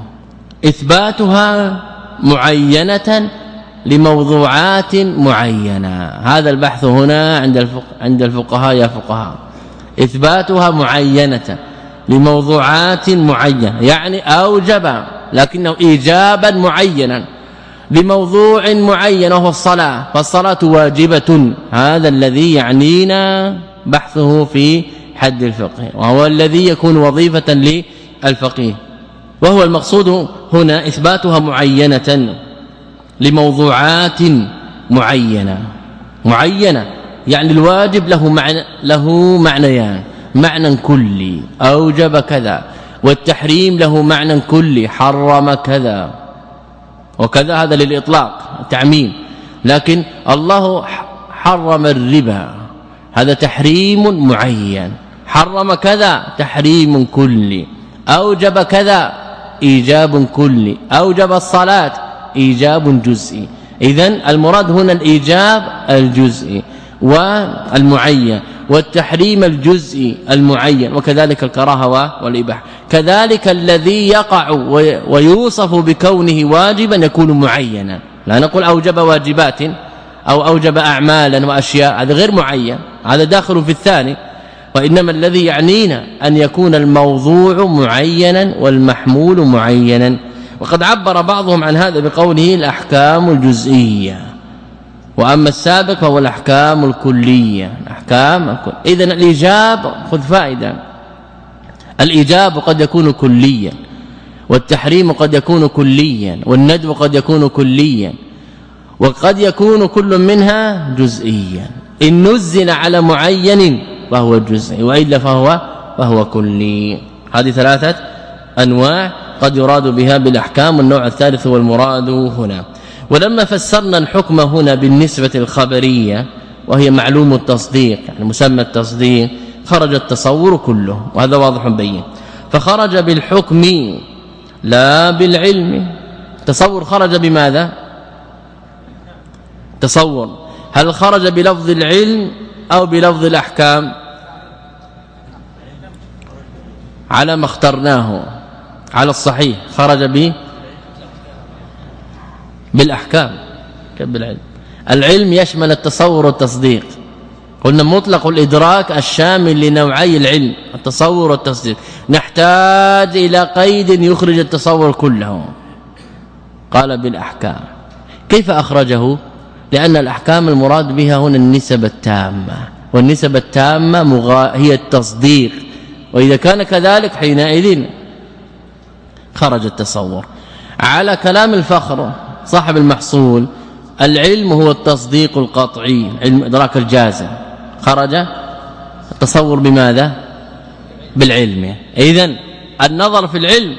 إثباتها معينة لموضوعات معينة. هذا البحث هنا عند عند الفقهاء يا فقهاء. إثباتها معينة لموضوعات معينة. يعني أوجب لكنه ايجابا معينا لموضوع معين وهو الصلاة. فالصلاة واجبة. هذا الذي يعنينا بحثه في حد الفقه وهو الذي يكون وظيفة للفقيه. وهو المقصود هنا إثباتها معينة. لموضوعات معينة. معينة يعني الواجب له معنى له معنيان. معنى كلي. أوجب كذا. والتحريم له معنى كلي. حرم كذا. وكذا هذا للإطلاق تعميم لكن الله حرم الربا. هذا تحريم معين. حرم كذا تحريم كلي. أوجب كذا إيجاب كلي. أوجب الصلاة إيجاب جزئي. اذا المراد هنا الإيجاب الجزئي والمعين والتحريم الجزئي المعين وكذلك الكراهة والإباحة. كذلك الذي يقع ويوصف بكونه واجبا يكون معينا. لا نقول أوجب واجبات أو أوجب اعمالا وأشياء هذا غير معين هذا داخل في الثاني. وإنما الذي يعنينا أن يكون الموضوع معينا والمحمول معينا. وقد عبر بعضهم عن هذا بقوله الأحكام الجزئية. وأما السابق فهو الأحكام الكلية. احكام الكل اذا الإيجاب خذ فائدة. الإيجاب قد يكون كليا. والتحريم قد يكون كليا. والندب قد يكون كليا. وقد يكون كل منها جزئيا. إن نزل على معين فهو جزئي وإلا فهو فهو كلي. هذه ثلاثة أنواع قد يراد بها بالأحكام النوع الثالث هو المراد هنا. ولما فسرنا الحكم هنا بالنسبة الخبرية وهي معلوم التصديق يعني مسمى التصديق خرج التصور كله وهذا واضح بين. فخرج بالحكم لا بالعلم. تصور خرج بماذا؟ تصور. هل خرج بلفظ العلم أو بلفظ الأحكام؟ على ما اخترناه. على الصحيح خرج به بالأحكام بالعلم العلم. يشمل التصور والتصديق. قلنا مطلق الإدراك الشامل لنوعي العلم التصور والتصديق. نحتاج إلى قيد يخرج التصور كله. قال بالأحكام. كيف أخرجه؟ لأن الأحكام المراد بها هنا النسب التامة. والنسب التامة. هي التصديق. وإذا كان كذلك حينئذ خرج التصور. على كلام الفخر صاحب المحصول العلم هو التصديق القطعي علم إدراك الجازم. خرج التصور بماذا؟ بالعلم. اذا النظر في العلم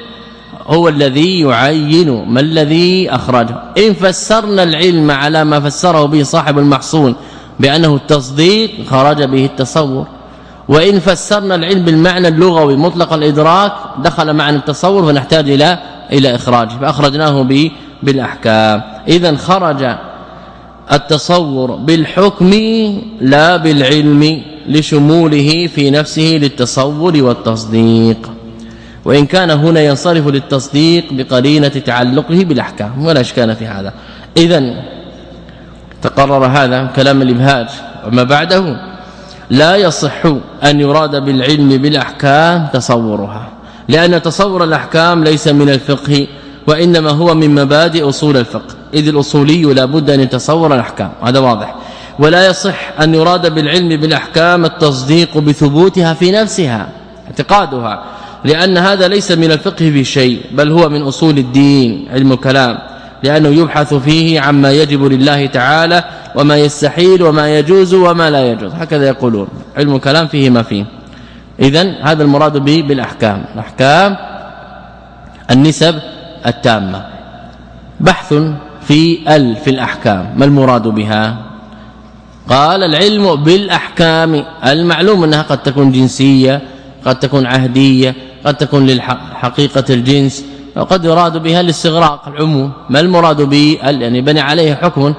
هو الذي يعين ما الذي أخرجه. إن فسرنا العلم على ما فسره به صاحب المحصول بأنه التصديق خرج به التصور. وإن فسرنا العلم بالمعنى اللغوي مطلق الإدراك دخل معنى التصور فنحتاج إلى إلى اخراجه فأخرجناه بالأحكام. اذا خرج التصور بالحكم لا بالعلم لشموله في نفسه للتصور والتصديق. وإن كان هنا ينصرف للتصديق بقرينة تعلقه بالأحكام ولا إشكال في هذا. اذا تقرر هذا كلام الإبهاج. وما بعده؟ لا يصح أن يراد بالعلم بالأحكام تصورها لأن تصور الأحكام ليس من الفقه وإنما هو من مبادئ أصول الفقه إذ الأصولي لا بد أن يتصور الأحكام هذا واضح. ولا يصح أن يراد بالعلم بالأحكام التصديق بثبوتها في نفسها اعتقادها لأن هذا ليس من الفقه في شيء بل هو من أصول الدين علم الكلام. لأنه يبحث فيه عما يجب لله تعالى وما يستحيل وما يجوز وما لا يجوز. هكذا يقولون. علم الكلام فيه ما فيه. اذا هذا المراد به بالأحكام. الأحكام النسب التامة. بحث في ال في الأحكام. ما المراد بها؟ قال العلم بالأحكام. المعلوم أنها قد تكون جنسية قد تكون عهدية قد تكون للحقيقة الجنس. وقد يراد بها الاستغراق العموم. ما المراد به يعني بني عليه حكم.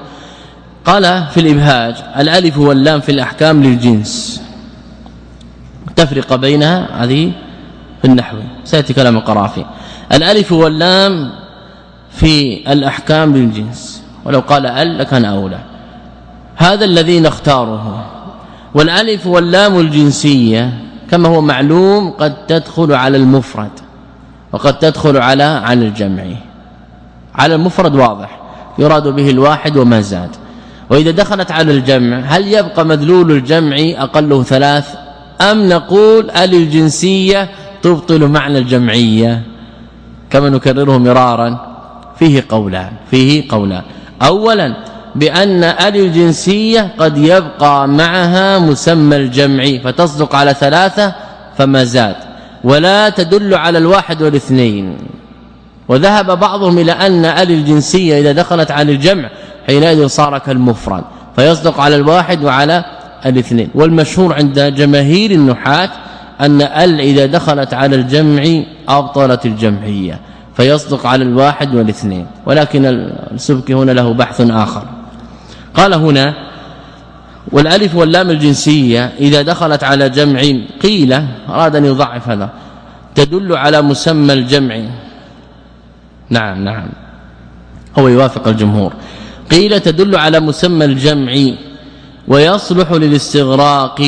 قال في الإبهاج الألف واللام في الأحكام للجنس. تفرق بينها هذه في النحو. سيأتي كلام القرافي. الألف واللام في الأحكام للجنس. ولو قال ال لكان أولى. هذا الذي نختاره. والألف واللام الجنسية كما هو معلوم قد تدخل على المفرد. وقد تدخل على على الجمع على المفرد واضح يراد به الواحد وما زاد وإذا دخلت على الجمع هل يبقى مدلول الجمع أقله ثلاث أم نقول ال الجنسية تبطل معنى الجمعية كما نكرره مرارا فيه قولان فيه قولان اولا بأن ال الجنسية قد يبقى معها مسمى الجمع فتصدق على ثلاثة فما زاد ولا تدل على الواحد والاثنين. وذهب بعضهم إلى أن ال الجنسية إذا دخلت على الجمع حينئذ صار كالمفرد فيصدق على الواحد وعلى الاثنين. والمشهور عند جماهير النحاة أن ال إذا دخلت على الجمع أبطلت الجمعية فيصدق على الواحد والاثنين. ولكن السبكي هنا له بحث آخر. قال هنا والألف واللام الجنسية إذا دخلت على جمع قيل اراد ان يضعف هذا تدل على مسمى الجمع. نعم نعم. هو يوافق الجمهور. قيل تدل على مسمى الجمع ويصلح للاستغراق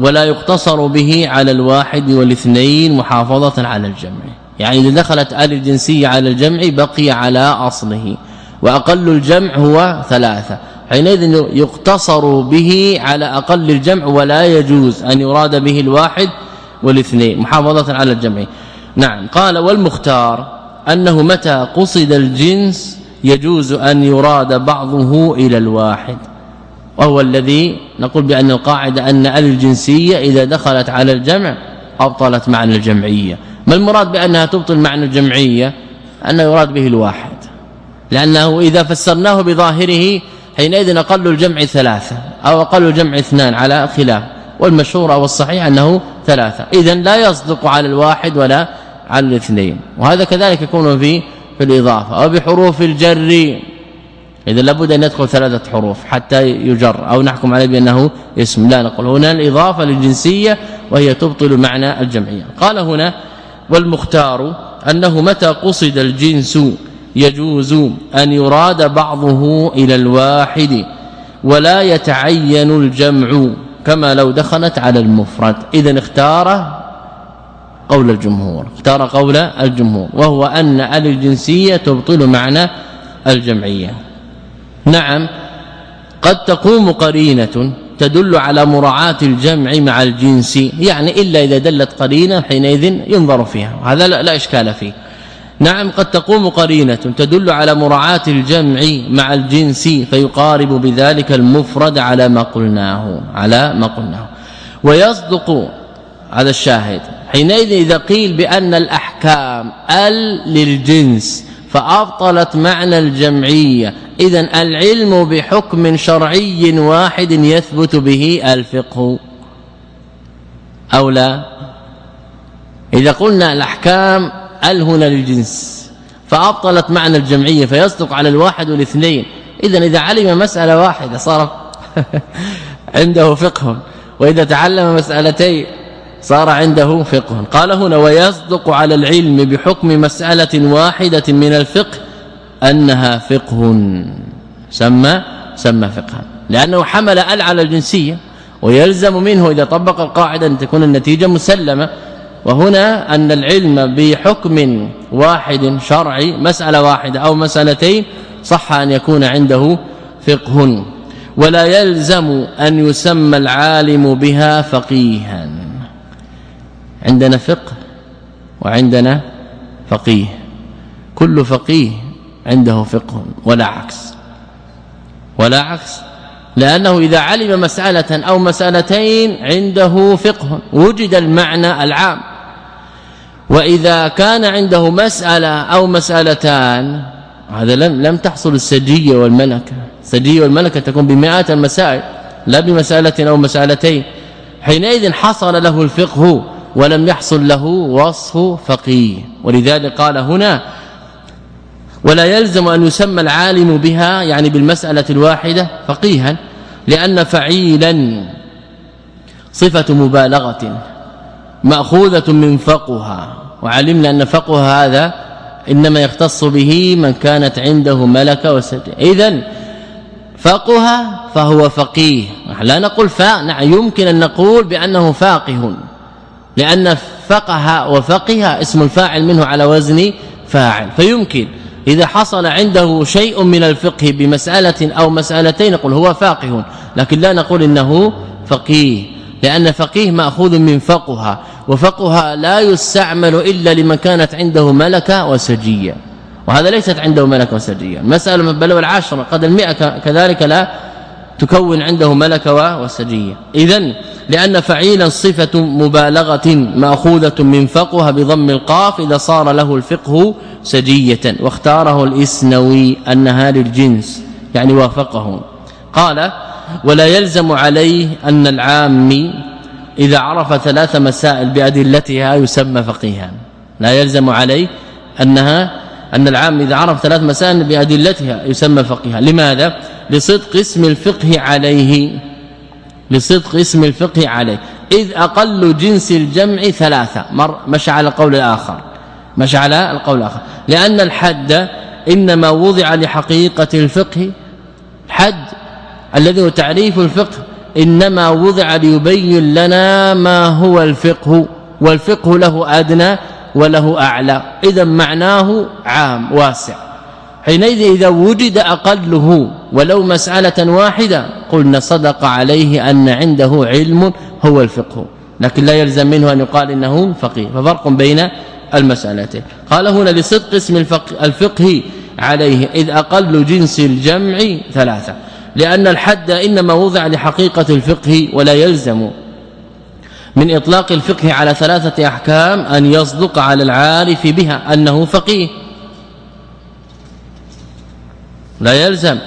ولا يقتصر به على الواحد والاثنين محافظة على الجمع. يعني إذا دخلت آل الجنسية على الجمع بقي على أصله وأقل الجمع هو ثلاثة. حينئذ يقتصر به على أقل الجمع ولا يجوز أن يراد به الواحد والاثنين محافظة على الجمع. نعم قال والمختار أنه متى قصد الجنس يجوز أن يراد بعضه إلى الواحد وهو الذي نقول بأن القاعدة أن ال الجنسية إذا دخلت على الجمع أبطلت معنى الجمعية. ما المراد بأنها تبطل معنى الجمعية؟ أنه يراد به الواحد لأنه إذا فسرناه بظاهره حينئذ أقل الجمع ثلاثة أو أقل الجمع اثنان على خلاف والمشهور أو الصحيح أنه ثلاثة اذا لا يصدق على الواحد ولا على الاثنين وهذا كذلك يكون في في الإضافة أو بحروف الجر اذا لابد أن يدخل ثلاثة حروف حتى يجر أو نحكم عليه بأنه اسم لا نقول هنا الإضافة للجنسية وهي تبطل معنى الجمعية قال هنا والمختار أنه متى قصد الجنس يجوز أن يراد بعضه إلى الواحد ولا يتعين الجمع كما لو دخلت على المفرد. اذا اختار قول الجمهور اختار قول الجمهور وهو أن ال الجنسية تبطل معنى الجمعية. نعم قد تقوم قرينة تدل على مراعاة الجمع مع الجنس يعني إلا إذا دلت قرينة حينئذ ينظر فيها هذا لا, لا إشكال فيه. نعم قد تقوم قرينة تدل على مراعاة الجمع مع الجنس فيقارب بذلك المفرد على ما قلناه على ما قلناه. ويصدق هذا الشاهد حينئذ إذا قيل بأن الأحكام ال للجنس فأبطلت معنى الجمعية. اذا العلم بحكم شرعي واحد يثبت به الفقه أو لا؟ إذا قلنا الأحكام ال هنا للجنس. فأبطلت معنى الجمعية فيصدق على الواحد والاثنين. اذا إذا علم مسألة واحدة صار عنده فقه. وإذا تعلم مسألتين صار عنده فقه. قال هنا ويصدق على العلم بحكم مسألة واحدة من الفقه أنها فقه. سمى سمى فقها لأنه حمل أل على الجنسية ويلزم منه إذا طبق القاعدة أن تكون النتيجة مسلمة. وهنا أن العلم بحكم واحد شرعي مسألة واحدة أو مسألتين صح أن يكون عنده فقه. ولا يلزم أن يسمى العالم بها فقيها. عندنا فقه وعندنا فقيه. كل فقيه عنده فقه ولا عكس. ولا عكس لأنه إذا علم مسألة أو مسألتين عنده فقه. وجد المعنى العام. وإذا كان عنده مسألة أو مسألتان هذا لم لم تحصل السجية والملكة. السجية والملكة تكون بمئات المسائل لا بمسألة أو مسألتين. حينئذ حصل له الفقه ولم يحصل له وصف فقيه. ولذلك قال هنا ولا يلزم أن يسمى العالم بها يعني بالمسألة الواحدة فقيها لأن فعيلا صفة مبالغة. مأخوذة من فقها وعلمنا أن فقه هذا إنما يختص به من كانت عنده ملكة وسجيه إذا فقه فهو فقيه. لا نقول فا نعم يمكن أن نقول بأنه فاقه. لأن فقه وفقه اسم الفاعل منه على وزن فاعل. فيمكن إذا حصل عنده شيء من الفقه بمسألة أو مسألتين نقول هو فاقه. لكن لا نقول إنه فقيه. لأن فقيه مأخوذ من فقه وفقها لا يستعمل إلا لمن كانت عنده ملكة وسجية. وهذا ليست عنده ملكة وسجية. المسألة من بلوى العشر قد المئة كذلك لا تكون عنده ملكة وسجية. اذا لأن فعيلا صفة مبالغة مأخوذة من فقه بضم القاف إذا صار له الفقه سجية واختاره الإسنوي انها للجنس يعني وافقه. قال ولا يلزم عليه أن العام إذا عرف ثلاث مسائل بأدلتها يسمى فقيها. لا يلزم عليه أنها أن العام إذا عرف ثلاث مسائل بأدلتها يسمى فقيها. لماذا؟ لصدق اسم الفقه عليه. لصدق اسم الفقه عليه. إذ أقل جنس الجمع ثلاثة. مر مشى على القول الآخر. مشى على القول الآخر. لأن الحد إنما وضع لحقيقة الفقه حد الذي هو تعريف الفقه إنما وضع ليبين لنا ما هو الفقه والفقه له أدنى وله أعلى. إذا معناه عام واسع. حينئذ إذا وجد أقله ولو مسألة واحدة قلنا صدق عليه أن عنده علم هو الفقه. لكن لا يلزم منه أن يقال إنه فقيه. ففرق بين المسألتين. قال هنا لصدق اسم الفقه, الفقه عليه إذ أقل جنس الجمع ثلاثة. لأن الحد إنما وضع لحقيقة الفقه ولا يلزم. من إطلاق الفقه على ثلاثة أحكام أن يصدق على العارف بها أنه فقيه. لا يلزم.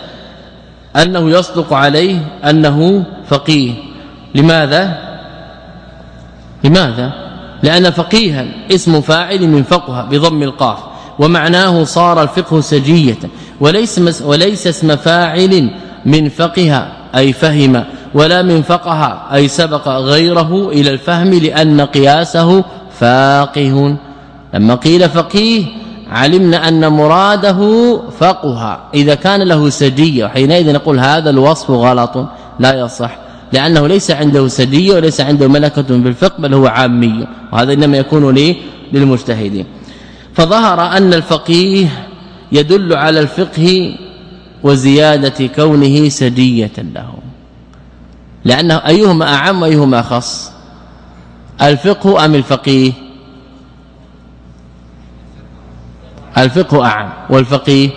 أنه يصدق عليه أنه فقيه. لماذا؟ لماذا؟ لأن فقيها اسم فاعل من فقه بضم القاف ومعناه صار الفقه سجية وليس وليس اسم فاعل من فقه أي فهم ولا من فقه أي سبق غيره إلى الفهم لأن قياسه فاقه. لما قيل فقيه علمنا أن مراده فقه إذا كان له سجية حينئذ نقول هذا الوصف غلط لا يصح لأنه ليس عنده سجية وليس عنده ملكة بالفقه بل هو عامي وهذا إنما يكون للمجتهدين. فظهر أن الفقيه يدل على الفقه وزيادة كونه سجية له. لأنه أيهما أعم وأيهما أخص؟ الفقه أم الفقيه؟ الفقه أعم والفقيه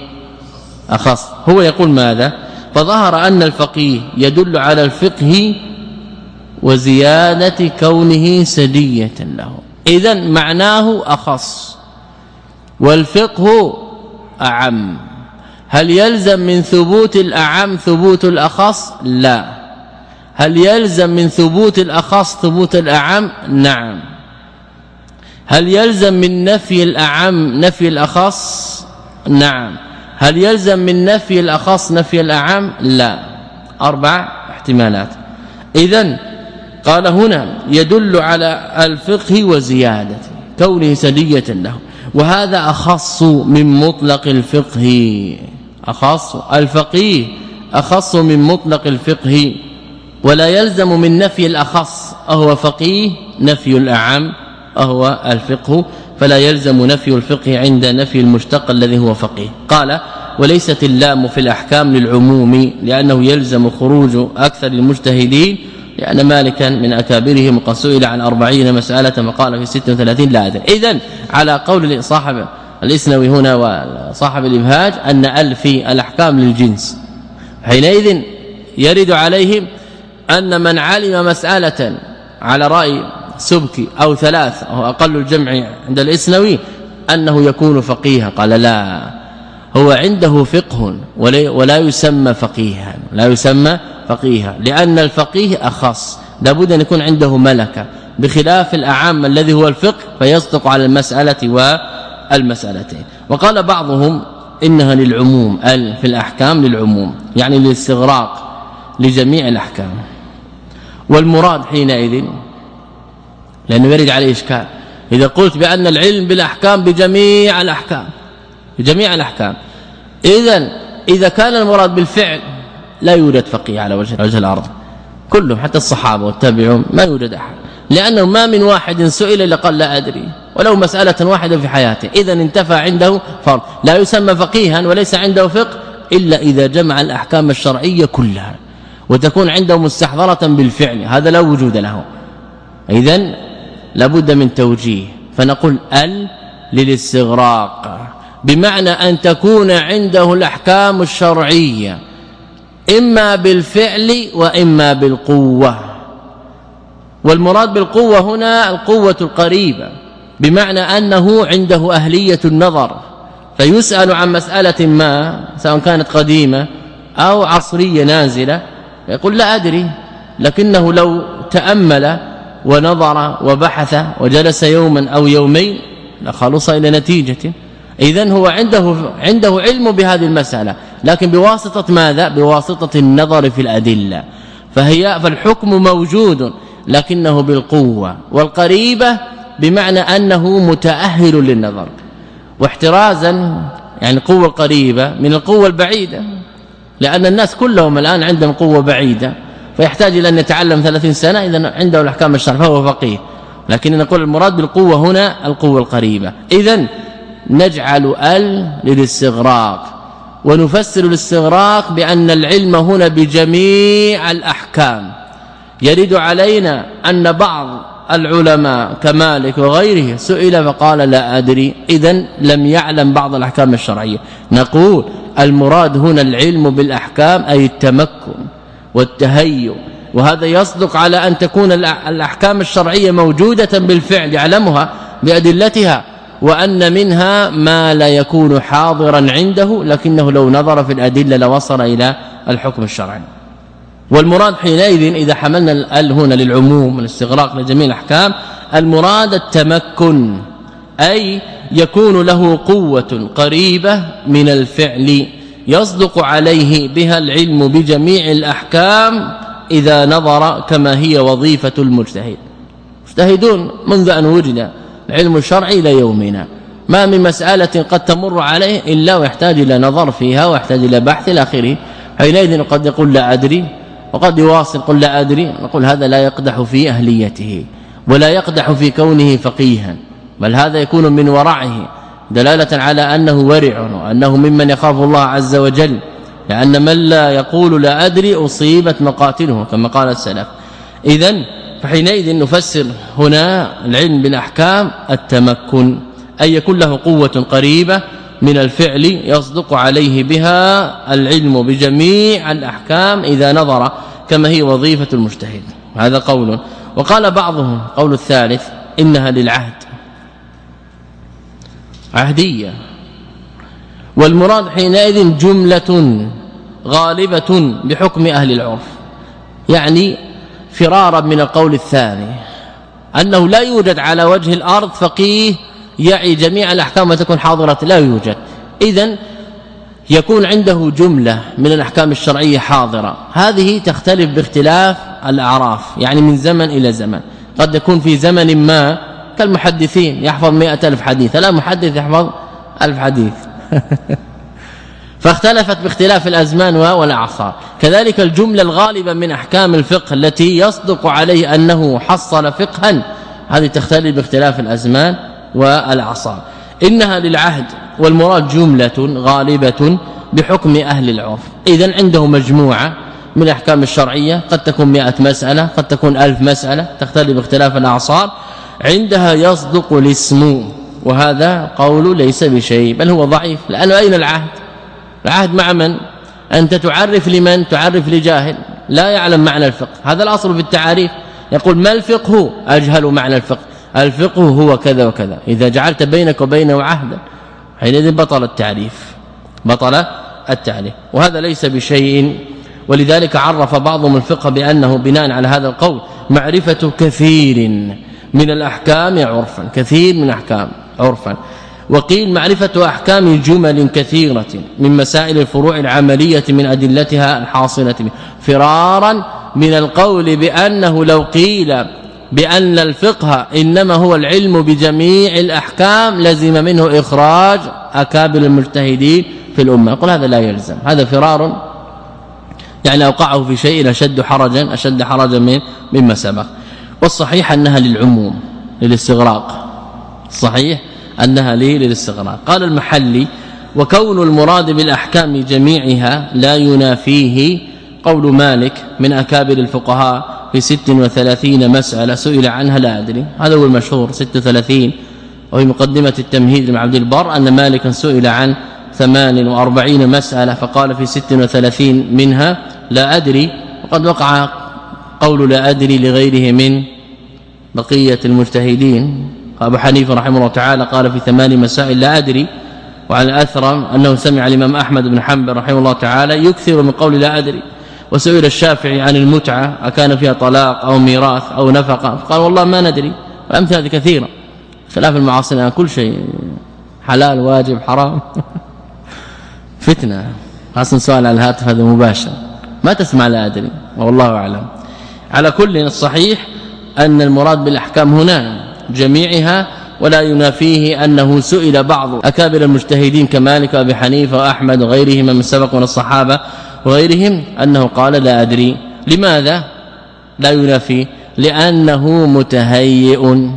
أخص. هو يقول ماذا؟ فظهر أن الفقيه يدل على الفقه وزيادة كونه سجية له. اذا معناه أخص. والفقه أعم. هل يلزم من ثبوت الأعم ثبوت الأخص؟ لا. هل يلزم من ثبوت الأخص ثبوت الأعم؟ نعم. هل يلزم من نفي الأعم نفي الأخص؟ نعم. هل يلزم من نفي الأخص نفي الأعم؟ لا. أربع احتمالات. اذا قال هنا يدل على الفقه وزيادة كونه سدية له. وهذا أخص من مطلق الفقه. أخص الفقيه أخص من مطلق الفقه ولا يلزم من نفي الأخص أهو فقيه نفي الأعم أهو الفقه فلا يلزم نفي الفقه عند نفي المشتق الذي هو فقيه. قال وليست اللام في الأحكام للعموم لأنه يلزم خروج أكثر المجتهدين لأن مالكا من أكابرهم قد سئل عن 40 مسألة وقال في 36 لا أدري. إذن على قول صاحب الإسنوي هنا وصاحب الإبهاج أن ال في الأحكام للجنس. حينئذ يرد عليهم أن من علم مسألة على رأي سبكي أو ثلاث أو أقل الجمع عند الإسنوي أنه يكون فقيها. قال لا هو عنده فقه ولا يسمى فقيها لا يسمى فقيها لأن الفقيه أخص. لابد أن يكون عنده ملكة. بخلاف الأعم الذي هو الفقه فيصدق على المسألة والمسألتين وقال بعضهم إنها للعموم ال في الأحكام للعموم يعني للاستغراق لجميع الأحكام. والمراد حينئذ لأنه يرد عليه إشكال إذا قلت بأن العلم بالأحكام بجميع الأحكام جميع الأحكام. اذا إذا كان المراد بالفعل لا يوجد فقيه على وجه وجه الأرض. كلهم حتى الصحابة والتابعون ما يوجد أحد. لأنه ما من واحد سئل إلا قال لا أدري. ولو مسألة واحدة في حياته. اذا انتفى عنده فرض. لا يسمى فقيها وليس عنده فقه إلا إذا جمع الأحكام الشرعية كلها. وتكون عنده مستحضرة بالفعل. هذا لا وجود له. اذا لابد من توجيه. فنقول ال للاستغراق. بمعنى أن تكون عنده الأحكام الشرعية. إما بالفعل وإما بالقوة. والمراد بالقوة هنا القوة القريبة. بمعنى أنه عنده أهلية النظر فيسأل عن مسألة ما سواء كانت قديمة أو عصرية نازلة يقول لا أدري لكنه لو تأمل ونظر وبحث وجلس يوما أو يومين لخلص إلى نتيجة. اذا هو عنده عنده علم بهذه المسألة لكن بواسطة ماذا؟ بواسطة النظر في الأدلة. فهي فالحكم موجود لكنه بالقوة والقريبة بمعنى أنه متأهل للنظر. واحترازا يعني قوة قريبة من القوة البعيدة. لأن الناس كلهم الآن عندهم قوة بعيدة فيحتاج إلى أن يتعلم 30 سنة إذا عنده الأحكام الشرعية فهو فقيه. لكن نقول المراد بالقوة هنا القوة القريبة. اذا نجعل ال للاستغراق. ونفسر الاستغراق بأن العلم هنا بجميع الأحكام. يرد علينا أن بعض العلماء كمالك وغيره سئل فقال لا أدري. اذا لم يعلم بعض الأحكام الشرعية. نقول المراد هنا العلم بالأحكام أي التمكن والتهيؤ. وهذا يصدق على أن تكون الأحكام الشرعية موجودة بالفعل يعلمها بأدلتها. وأن منها ما لا يكون حاضرا عنده لكنه لو نظر في الأدلة لوصل إلى الحكم الشرعي. والمراد حينئذ إذا حملنا ال هنا للعموم الاستغراق لجميع الأحكام المراد التمكن أي يكون له قوة قريبة من الفعل يصدق عليه بها العلم بجميع الأحكام إذا نظر كما هي وظيفة المجتهد. مجتهدون منذ أن وجد العلم الشرعي إلى يومنا. ما من مسألة قد تمر عليه إلا ويحتاج إلى نظر فيها ويحتاج إلى بحث إلى آخره. حينئذ قد يقول لا أدري. وقد يواصل قل لا أدري نقول هذا لا يقدح في أهليته ولا يقدح في كونه فقيها بل هذا يكون من ورعه دلالة على أنه ورع وأنه ممن يخاف الله عز وجل لأن من لا يقول لا أدري أصيبت مقاتله كما قال السلف. اذا فحينئذ نفسر هنا العلم بالأحكام التمكن أي يكون له قوة قريبة من الفعل يصدق عليه بها العلم بجميع الأحكام إذا نظر كما هي وظيفة المجتهد. هذا قول. وقال بعضهم قول الثالث إنها للعهد. عهدية. والمراد حينئذ جملة غالبة بحكم أهل العرف. يعني فرارا من القول الثاني. أنه لا يوجد على وجه الأرض فقيه يعي جميع الأحكام وتكون حاضرة لا يوجد. اذا يكون عنده جملة من الأحكام الشرعية حاضرة. هذه تختلف باختلاف الأعراف يعني من زمن إلى زمن. قد يكون في زمن ما كالمحدثين يحفظ مئة ألف حديث. لا محدث يحفظ ألف حديث. فاختلفت باختلاف الأزمان والأعصار. كذلك الجملة الغالبة من أحكام الفقه التي يصدق عليه أنه حصل فقها هذه تختلف باختلاف الأزمان. والاعصار إنها للعهد والمراد جملة غالبة بحكم أهل العرف. اذا عنده مجموعة من الأحكام الشرعية. قد تكون 100 مسألة قد تكون ألف مسألة تختلف باختلاف الأعصار. عندها يصدق الاسم وهذا قول ليس بشيء بل هو ضعيف. لأنه أين العهد؟ العهد مع من؟ أنت تعرف لمن؟ تعرف لجاهل. لا يعلم معنى الفقه. هذا الأصل في التعاريف يقول ما الفقه؟ أجهل معنى الفقه. الفقه هو كذا وكذا. إذا جعلت بينك وبينه عهدا حينئذ بطل التعريف بطل التعريف. وهذا ليس بشيء ولذلك عرف بعضهم الفقه بأنه بناء على هذا القول معرفة كثير من الأحكام عرفا كثير من الأحكام عرفا. وقيل معرفة أحكام جمل كثيرة من مسائل الفروع العملية من أدلتها الحاصلة فرارا من القول بأنه لو قيل بأن الفقه إنما هو العلم بجميع الأحكام لزم منه إخراج أكابر المجتهدين في الأمة. يقول هذا لا يلزم هذا فرار. يعني اوقعه في شيء أشد حرجا أشد حرجا من مما سبق. والصحيح أنها للعموم للاستغراق. صحيح أنها لي للاستغراق. قال المحلي وكون المراد بالأحكام جميعها لا ينافيه قول مالك من أكابر الفقهاء في 36 مسألة سئل عنها لا أدري. هذا هو المشهور 36 وفي مقدمة التمهيد لعبد البر أن مالكا سئل عن 48 مسألة فقال في 36 منها لا أدري. وقد وقع قول لا أدري لغيره من بقية المجتهدين. أبو حنيفة رحمه الله تعالى قال في ثمان مسائل لا أدري. وعلى اثر أنه سمع الإمام أحمد بن حنبل رحمه الله تعالى يكثر من قول لا أدري. وسئل الشافعي عن المتعة أكان فيها طلاق أو ميراث أو نفقة فقال والله ما ندري والأمثلة هذه كثيرة. خلاف المعاصرين كل شيء حلال واجب حرام. فتنة. حسن سؤال على الهاتف هذا مباشر. ما تسمع لا أدري والله أعلم. على كل الصحيح أن المراد بالأحكام هنا جميعها ولا ينافيه أنه سئل بعض أكابر المجتهدين كمالك وأبي حنيفة وأحمد وغيرهم من سبق من الصحابة وغيرهم أنه قال لا أدري. لماذا؟ لا ينافيه لأنه متهيئ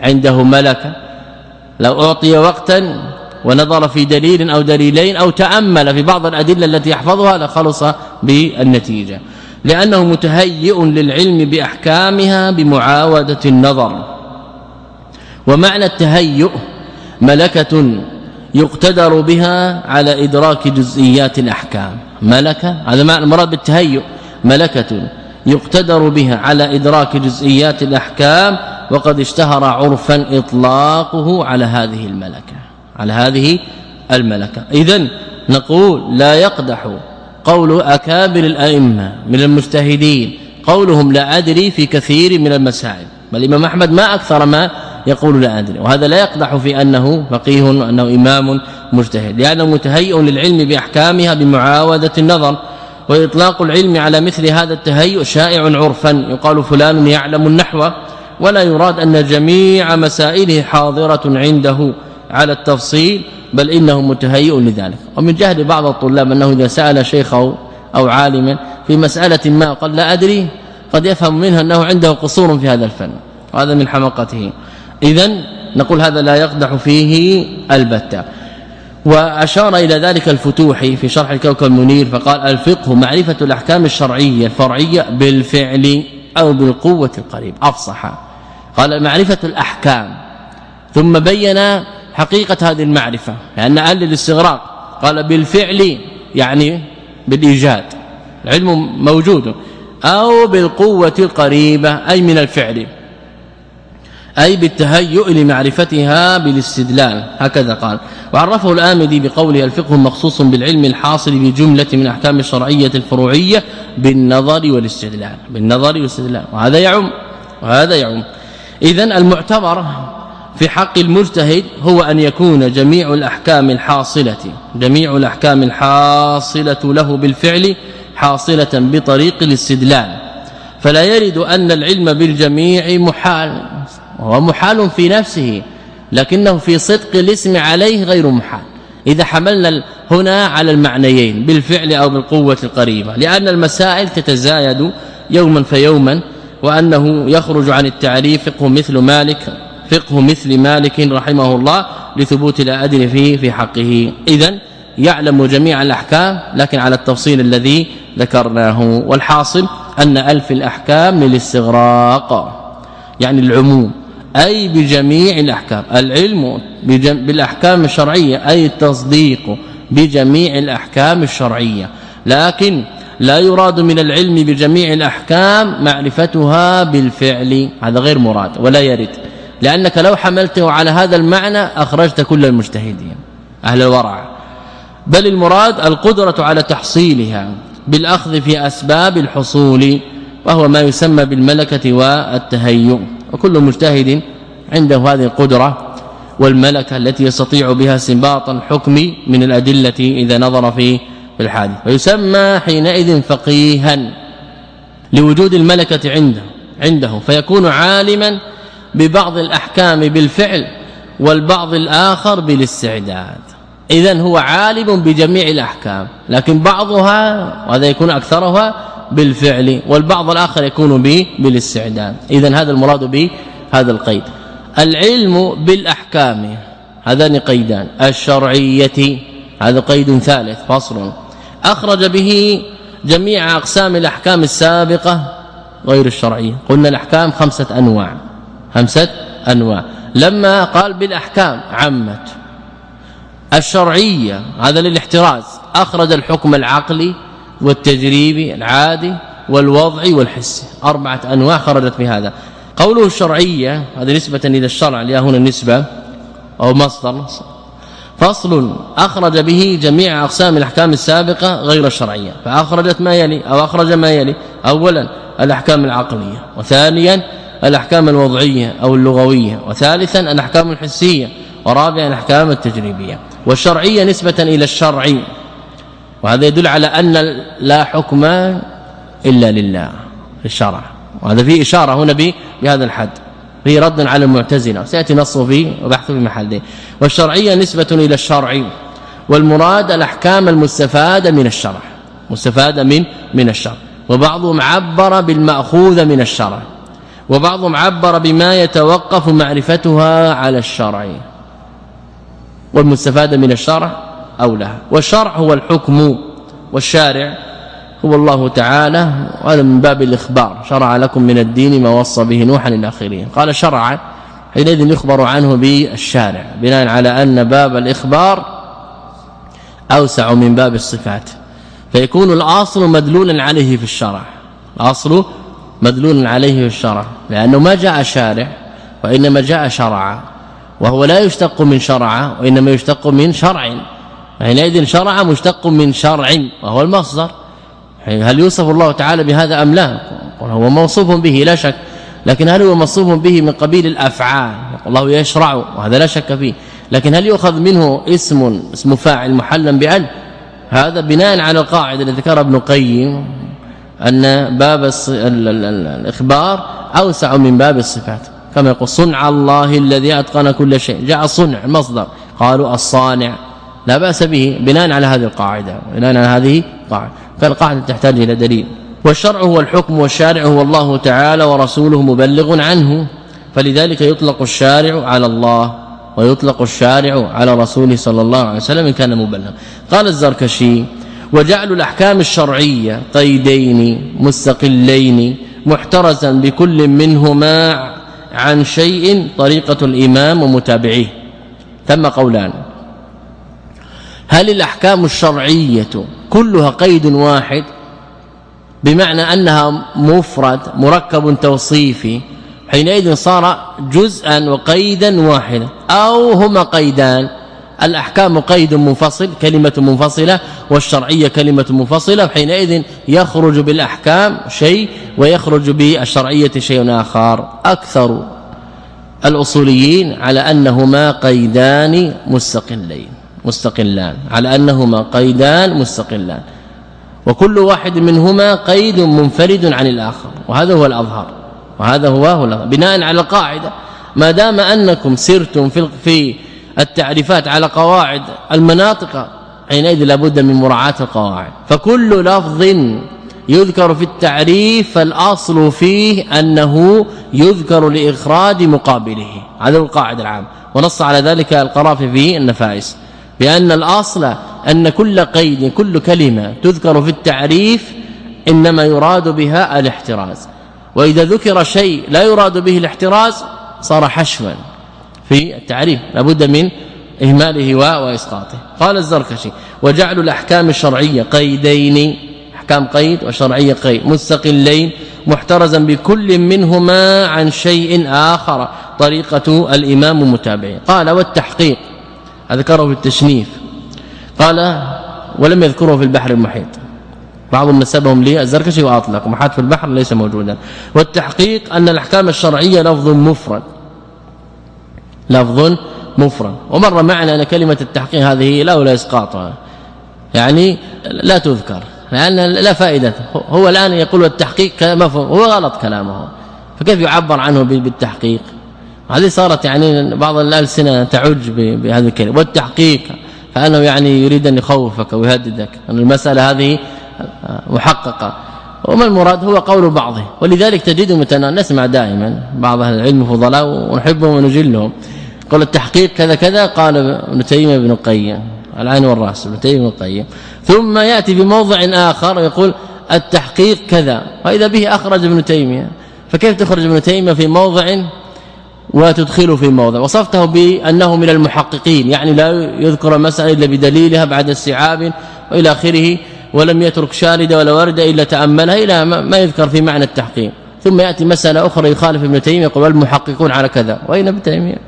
عنده ملكه لو أعطي وقتا ونظر في دليل أو دليلين أو تأمل في بعض الأدلة التي يحفظها لخلص بالنتيجة. لأنه متهيئ للعلم بأحكامها بمعاودة النظر. ومعنى التهيؤ ملكة يقتدر بها على إدراك جزئيات الأحكام. ملكة هذا معنى المراد بالتهيؤ ملكة يقتدر بها على إدراك جزئيات الأحكام وقد اشتهر عرفا إطلاقه على هذه الملكة على هذه الملكة. اذا نقول لا يقدح قول أكابر الأئمة من المجتهدين قولهم لا أدري في كثير من المسائل بل الامام أحمد ما أكثر ما يقول لا أدري. وهذا لا يقدح في أنه فقيه وأنه إمام مجتهد. لأنه متهيئ للعلم بأحكامها بمعاودة النظر وإطلاق العلم على مثل هذا التهيؤ شائع عرفا. يقال فلان يعلم النحو ولا يراد أن جميع مسائله حاضرة عنده على التفصيل بل إنه متهيئ لذلك. ومن جهل بعض الطلاب أنه إذا سأل شيخه أو عالما في مسألة ما قال لا أدري قد يفهم منها أنه عنده قصور في هذا الفن وهذا من حماقته. اذا نقول هذا لا يقدح فيه البتة. وأشار إلى ذلك الفتوحي في شرح الكوكب المنير فقال الفقه معرفة الأحكام الشرعية الفرعيه بالفعل أو بالقوة القريب. أفصح. قال معرفة الأحكام. ثم بين حقيقة هذه المعرفة لأن أهل الاستغراق. قال بالفعل يعني بالإيجاد. العلم موجود. أو بالقوة القريبة أي من الفعل. أي بالتهيؤ لمعرفتها بالاستدلال. هكذا قال. وعرفه الآمدي بقوله الفقه مخصوص بالعلم الحاصل بجملة من أحكام الشرعية الفروعية بالنظر والاستدلال. بالنظر والاستدلال. وهذا يعم. وهذا يعم. اذا المعتبر في حق المجتهد هو أن يكون جميع الأحكام الحاصلة جميع الأحكام الحاصلة له بالفعل حاصلة بطريق الاستدلال. فلا يرد أن العلم بالجميع محال. وهو محال في نفسه لكنه في صدق الاسم عليه غير محال. إذا حملنا هنا على المعنيين بالفعل أو بالقوة القريبة لأن المسائل تتزايد يوما فيوما وأنه يخرج عن التعريف فقه مثل مالك فقه مثل مالك رحمه الله لثبوت لا أدري فيه في حقه. اذا يعلم جميع الأحكام لكن على التفصيل الذي ذكرناه والحاصل أن ألف الأحكام للاستغراق يعني العموم. أي بجميع الأحكام. العلم بالأحكام الشرعية أي التصديق بجميع الأحكام الشرعية. لكن لا يراد من العلم بجميع الأحكام معرفتها بالفعل. هذا غير مراد ولا يرد. لأنك لو حملته على هذا المعنى أخرجت كل المجتهدين أهل الورع. بل المراد القدرة على تحصيلها بالأخذ في أسباب الحصول وهو ما يسمى بالملكة والتهيؤ. وكل مجتهد عنده هذه القدرة والملكة التي يستطيع بها استنباط الحكم من الأدلة إذا نظر في الحادث. ويسمى حينئذ فقيها لوجود الملكة عنده عنده. فيكون عالما ببعض الأحكام بالفعل والبعض الآخر بالاستعداد. اذا هو عالم بجميع الأحكام لكن بعضها وهذا يكون أكثرها بالفعل والبعض الآخر يكون به بالاستعداد. اذا هذا المراد به هذا القيد. العلم بالأحكام هذان قيدان. الشرعية هذا قيد ثالث فصل. أخرج به جميع أقسام الأحكام السابقة غير الشرعية. قلنا الأحكام خمسة أنواع. خمسة أنواع. لما قال بالأحكام عمت الشرعية هذا للاحتراز. أخرج الحكم العقلي والتجريبي العادي والوضعي والحسي. أربعة أنواع خرجت بهذا قوله الشرعية هذه نسبة إلى الشرع اللي هنا النسبة أو مصدر. فصل أخرج به جميع أقسام الأحكام السابقة غير الشرعية. فأخرجت ما يلي أو أخرج ما يلي. اولا الأحكام العقلية وثانيا الأحكام الوضعية أو اللغوية وثالثا الأحكام الحسية ورابعا الأحكام التجريبية. والشرعية نسبة إلى الشرع وهذا يدل على أن لا حكم إلا لله في الشرع. وهذا فيه إشارة هنا بهذا الحد. فيه رد على المعتزلة. سيأتي نصه فيه وبحثه في محله. والشرعية نسبة إلى الشرع. والمراد الأحكام المستفادة من الشرع. مستفادة من من الشرع. وبعضهم عبر بالماخوذ من الشرع. وبعضهم عبر بما يتوقف معرفتها على الشرع. والمستفادة من الشرع اولى والشرع هو الحكم والشارع. هو الله تعالى وهذا من باب الإخبار. شرع لكم من الدين ما وصى به نوحا إلى اخره قال شرع حينئذ يخبر عنه بالشارع بناء على أن باب الإخبار أوسع من باب الصفات. فيكون الأصل مدلولا عليه في الشرع. الأصل مدلول عليه في الشرع لأنه ما جاء شارع وإنما جاء شرع وهو لا يشتق من شرع وإنما يشتق من شرع. حينئذ شرع مشتق من شرع وهو المصدر. هل يوصف الله تعالى بهذا أم لا؟ هو موصوف به لا شك. لكن هل هو موصوف به من قبيل الأفعال؟ الله يشرع وهذا لا شك فيه. لكن هل يؤخذ منه اسم اسم فاعل محلا بعل هذا بناء على القاعدة التي ذكرها ابن قيم أن باب الإخبار أوسع من باب الصفات. كما يقول صنع الله الذي أتقن كل شيء. جاء صنع مصدر. قالوا الصانع. لا بأس به بناء على هذه القاعدة بناء على هذه القاعدة. فالقاعدة تحتاج إلى دليل. والشرع هو الحكم والشارع هو الله تعالى ورسوله مبلغ عنه. فلذلك يطلق الشارع على الله ويطلق الشارع على رسوله صلى الله عليه وسلم إن كان مبلغ. قال الزركشي وجعل الأحكام الشرعية قيدين مستقلين محترزا بكل منهما عن شيء طريقة الإمام ومتابعيه. ثم قولان هل الأحكام الشرعية كلها قيد واحد؟ بمعنى أنها مفرد مركب توصيفي حينئذ صار جزءا وقيدا واحدا أو هما قيدان. الأحكام قيد منفصل كلمة منفصلة والشرعية كلمة منفصلة حينئذ يخرج بالأحكام شيء ويخرج بالشرعية شيء آخر. أكثر الأصوليين على أنهما قيدان مستقلين. مستقلان على أنهما قيدان مستقلان. وكل واحد منهما قيد منفرد عن الآخر وهذا هو الأظهر وهذا هو, هو بناء على القاعدة ما دام أنكم سرتم في في التعريفات على قواعد المناطق حينئذ لابد من مراعاة القواعد. فكل لفظ يذكر في التعريف فالأصل فيه أنه يذكر لإخراج مقابله. هذا القاعدة العام ونص على ذلك القرافي في النفائس. بأن الأصل أن كل قيد كل كلمة تذكر في التعريف إنما يراد بها الاحتراز. وإذا ذكر شيء لا يراد به الاحتراز صار حشوا في التعريف لابد من إهماله وإسقاطه. قال الزركشي وجعل الأحكام الشرعية قيدين أحكام قيد وشرعية قيد مستقلين محترزا بكل منهما عن شيء آخر طريقة الإمام متابعه قال والتحقيق ذكره في التشنيف قال ولم يذكره في البحر المحيط. بعضهم نسبهم لي الزركشي وأطلق محات في البحر ليس موجودا. والتحقيق أن الأحكام الشرعية لفظ مفرد. لفظ مفرد. ومر معنا أن كلمة التحقيق هذه لا ولا إسقاطها. يعني لا تذكر لأن لا فائدة. هو الآن يقول التحقيق مفهوم هو غلط كلامه. فكيف يعبر عنه بالتحقيق؟ هذه صارت يعني بعض الألسنة تعج بهذه الكلمة. والتحقيق فانه يعني يريد أن يخوفك ويهددك أن المسألة هذه محققة. وما المراد؟ هو قول بعضه. ولذلك تجد متنا نسمع دائما بعض أهل العلم فضلاء ونحبهم ونجلهم. قال التحقيق كذا كذا قال ابن تيمية ابن القيم العين والرأس ابن تيمية ابن القيم. ثم يأتي بموضع آخر ويقول التحقيق كذا. وإذا به أخرج ابن تيمية. فكيف تخرج ابن تيمية في موضع وتدخله في موضع. وصفته بأنه من المحققين يعني لا يذكر مساله إلا بدليلها بعد استيعاب وإلى آخره ولم يترك شاردة ولا وردة إلا تأملها إلى ما يذكر في معنى التحقيق. ثم يأتي مسألة أخرى يخالف ابن تيمية يقول المحققون على كذا. وأين ابن تيمية؟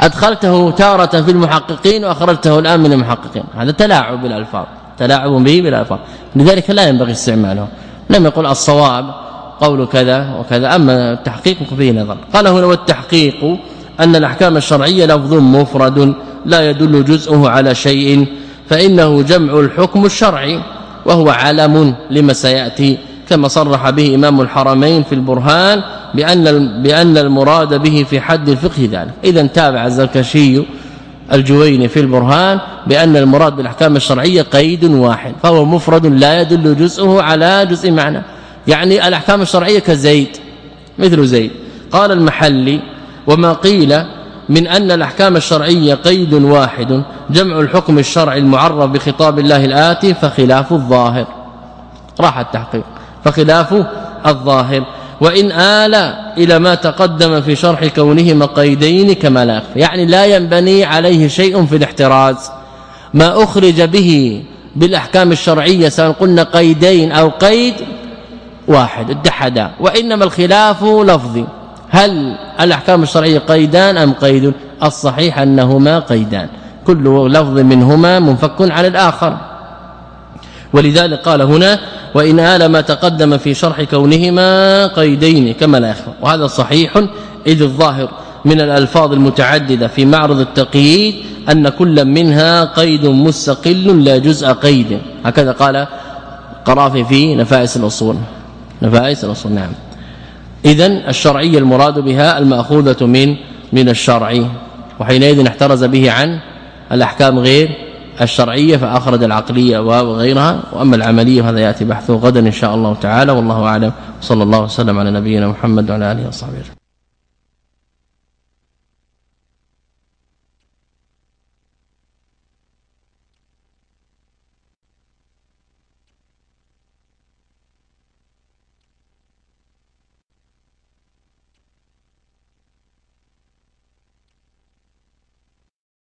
أدخلته تارة في المحققين وأخرجته الآن من المحققين. هذا تلاعب بالألفاظ تلاعب به بالألفاظ. لذلك لا ينبغي استعماله. لم يقل الصواب قول كذا وكذا أما التحقيق فيه نظر. قال هنا والتحقيق أن الأحكام الشرعية لفظ مفرد لا يدل جزءه على شيء فإنه جمع الحكم الشرعي وهو علم لما سيأتي كما صرح به إمام الحرمين في البرهان بأن بأن المراد به في حد الفقه ذلك. إذا تابع الزركشي الجويني في البرهان بأن المراد بالأحكام الشرعية قيد واحد فهو مفرد لا يدل جزءه على جزء معنى. يعني الأحكام الشرعية كزيد مثل زيد. قال المحلي وما قيل من أن الأحكام الشرعية قيد واحد جمع الحكم الشرعي المعرف بخطاب الله الآتي فخلاف الظاهر. راح التحقيق. فخلاف الظاهر. وإن آل إلى ما تقدم في شرح كونهما قيدين كما لا يعني لا ينبني عليه شيء في الاحتراز. ما أخرج به بالأحكام الشرعية سواء قلنا قيدين أو قيد واحد اتحدا. وإنما الخلاف لفظي. هل الأحكام الشرعية قيدان أم قيد؟ الصحيح أنهما قيدان. كل لفظ منهما منفك على الآخر. ولذلك قال هنا وإن آل ما تقدم في شرح كونهما قيدين كما لا يخفى. وهذا صحيح إذ الظاهر من الألفاظ المتعددة في معرض التقييد أن كل منها قيد مستقل لا جزء قيد. هكذا قال قرافي في نفائس الأصول. نفائس الاصول نعم. اذا الشرعيه المراد بها المأخوذة من من الشرع وحينئذ احترز به عن الأحكام غير الشرعية فأخرج العقلية وغيرها وأما العملية هذا يأتي بحثه غدا إن شاء الله تعالى والله أعلم. صلى الله وسلم على نبينا محمد وعلى آله وصحبه